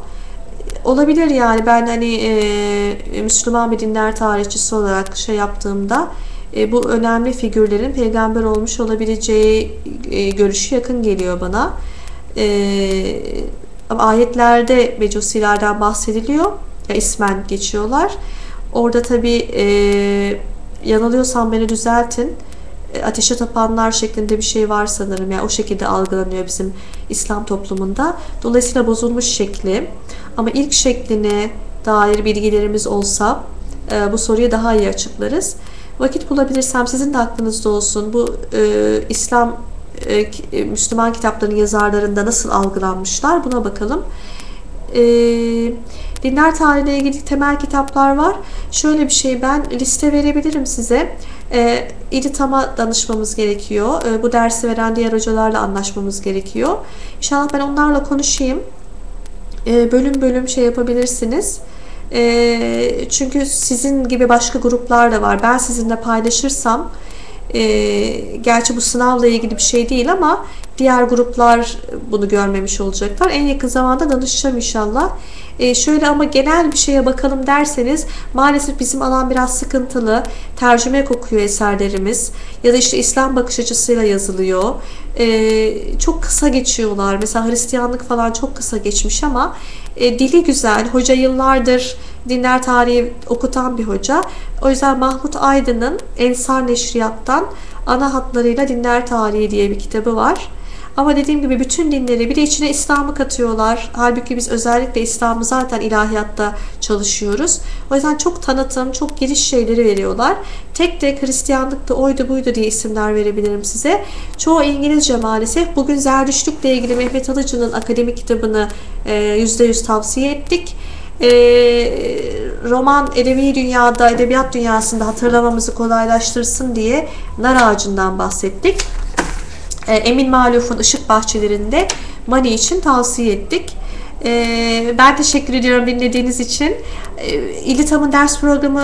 Olabilir yani ben hani e, Müslüman bir dinler tarihçisi olarak şey yaptığımda e, bu önemli figürlerin peygamber olmuş olabileceği e, görüşü yakın geliyor bana. E, ayetlerde mecusilerden bahsediliyor. Ya ismen geçiyorlar. Orada tabi e, yanılıyorsam beni düzeltin. E, ateşe tapanlar şeklinde bir şey var sanırım. Yani o şekilde algılanıyor bizim İslam toplumunda. Dolayısıyla bozulmuş şekli. Ama ilk şekline dair bilgilerimiz olsa e, bu soruyu daha iyi açıklarız. Vakit bulabilirsem sizin de aklınızda olsun. Bu e, İslam e, e, Müslüman kitaplarının yazarlarında nasıl algılanmışlar buna bakalım. E, dinler tarihine ilgili temel kitaplar var. Şöyle bir şey ben liste verebilirim size. E, İDİTAM'a danışmamız gerekiyor. E, bu dersi veren diğer hocalarla anlaşmamız gerekiyor. İnşallah ben onlarla konuşayım. E, bölüm bölüm şey yapabilirsiniz. E, çünkü sizin gibi başka gruplar da var. Ben sizinle paylaşırsam e, gerçi bu sınavla ilgili bir şey değil ama diğer gruplar bunu görmemiş olacaklar. En yakın zamanda danışacağım inşallah. E, şöyle ama genel bir şeye bakalım derseniz maalesef bizim alan biraz sıkıntılı. Tercüme kokuyor eserlerimiz. Ya da işte İslam bakış açısıyla yazılıyor. E, çok kısa geçiyorlar. Mesela Hristiyanlık falan çok kısa geçmiş ama e, dili güzel. Hoca yıllardır dinler tarihi okutan bir hoca. O yüzden Mahmut Aydın'ın Ensar Neşriyat'tan ana hatlarıyla dinler tarihi diye bir kitabı var. Ama dediğim gibi bütün dinleri bir de içine İslam'ı katıyorlar. Halbuki biz özellikle İslam'ı zaten ilahiyatta çalışıyoruz. O yüzden çok tanıtım, çok giriş şeyleri veriyorlar. Tek tek Hristiyanlıkta oydu buydu diye isimler verebilirim size. Çoğu İngilizce maalesef. Bugün Zerdüştlükle ilgili Mehmet Alıcı'nın akademik kitabını %100 tavsiye ettik e, roman edebi dünyada, edebiyat dünyasında hatırlamamızı kolaylaştırsın diye nar ağacından bahsettik. E, Emin Maluf'un Işık Bahçelerinde Mani için tavsiye ettik. E, ben teşekkür ediyorum dinlediğiniz için. E, İlitam'ın ders programı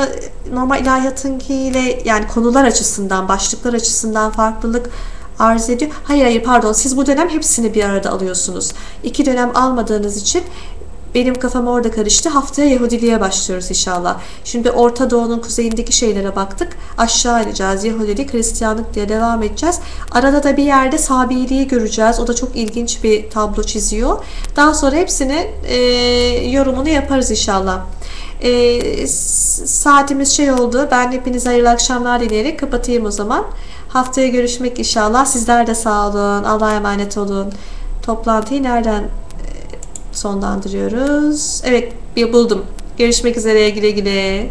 normal ilahiyatınkiyle yani konular açısından, başlıklar açısından farklılık arz ediyor. Hayır hayır pardon siz bu dönem hepsini bir arada alıyorsunuz. İki dönem almadığınız için benim kafam orada karıştı. Haftaya Yahudiliğe başlıyoruz inşallah. Şimdi Orta Doğu'nun kuzeyindeki şeylere baktık. Aşağı ineceğiz. Yahudilik, Hristiyanlık diye devam edeceğiz. Arada da bir yerde Sabiliği göreceğiz. O da çok ilginç bir tablo çiziyor. Daha sonra hepsini e, yorumunu yaparız inşallah. E, saatimiz şey oldu. Ben hepinize hayırlı akşamlar dileyerek kapatayım o zaman. Haftaya görüşmek inşallah. Sizler de sağ olun. Allah'a emanet olun. Toplantıyı nereden sonlandırıyoruz. Evet buldum. Görüşmek üzere güle güle.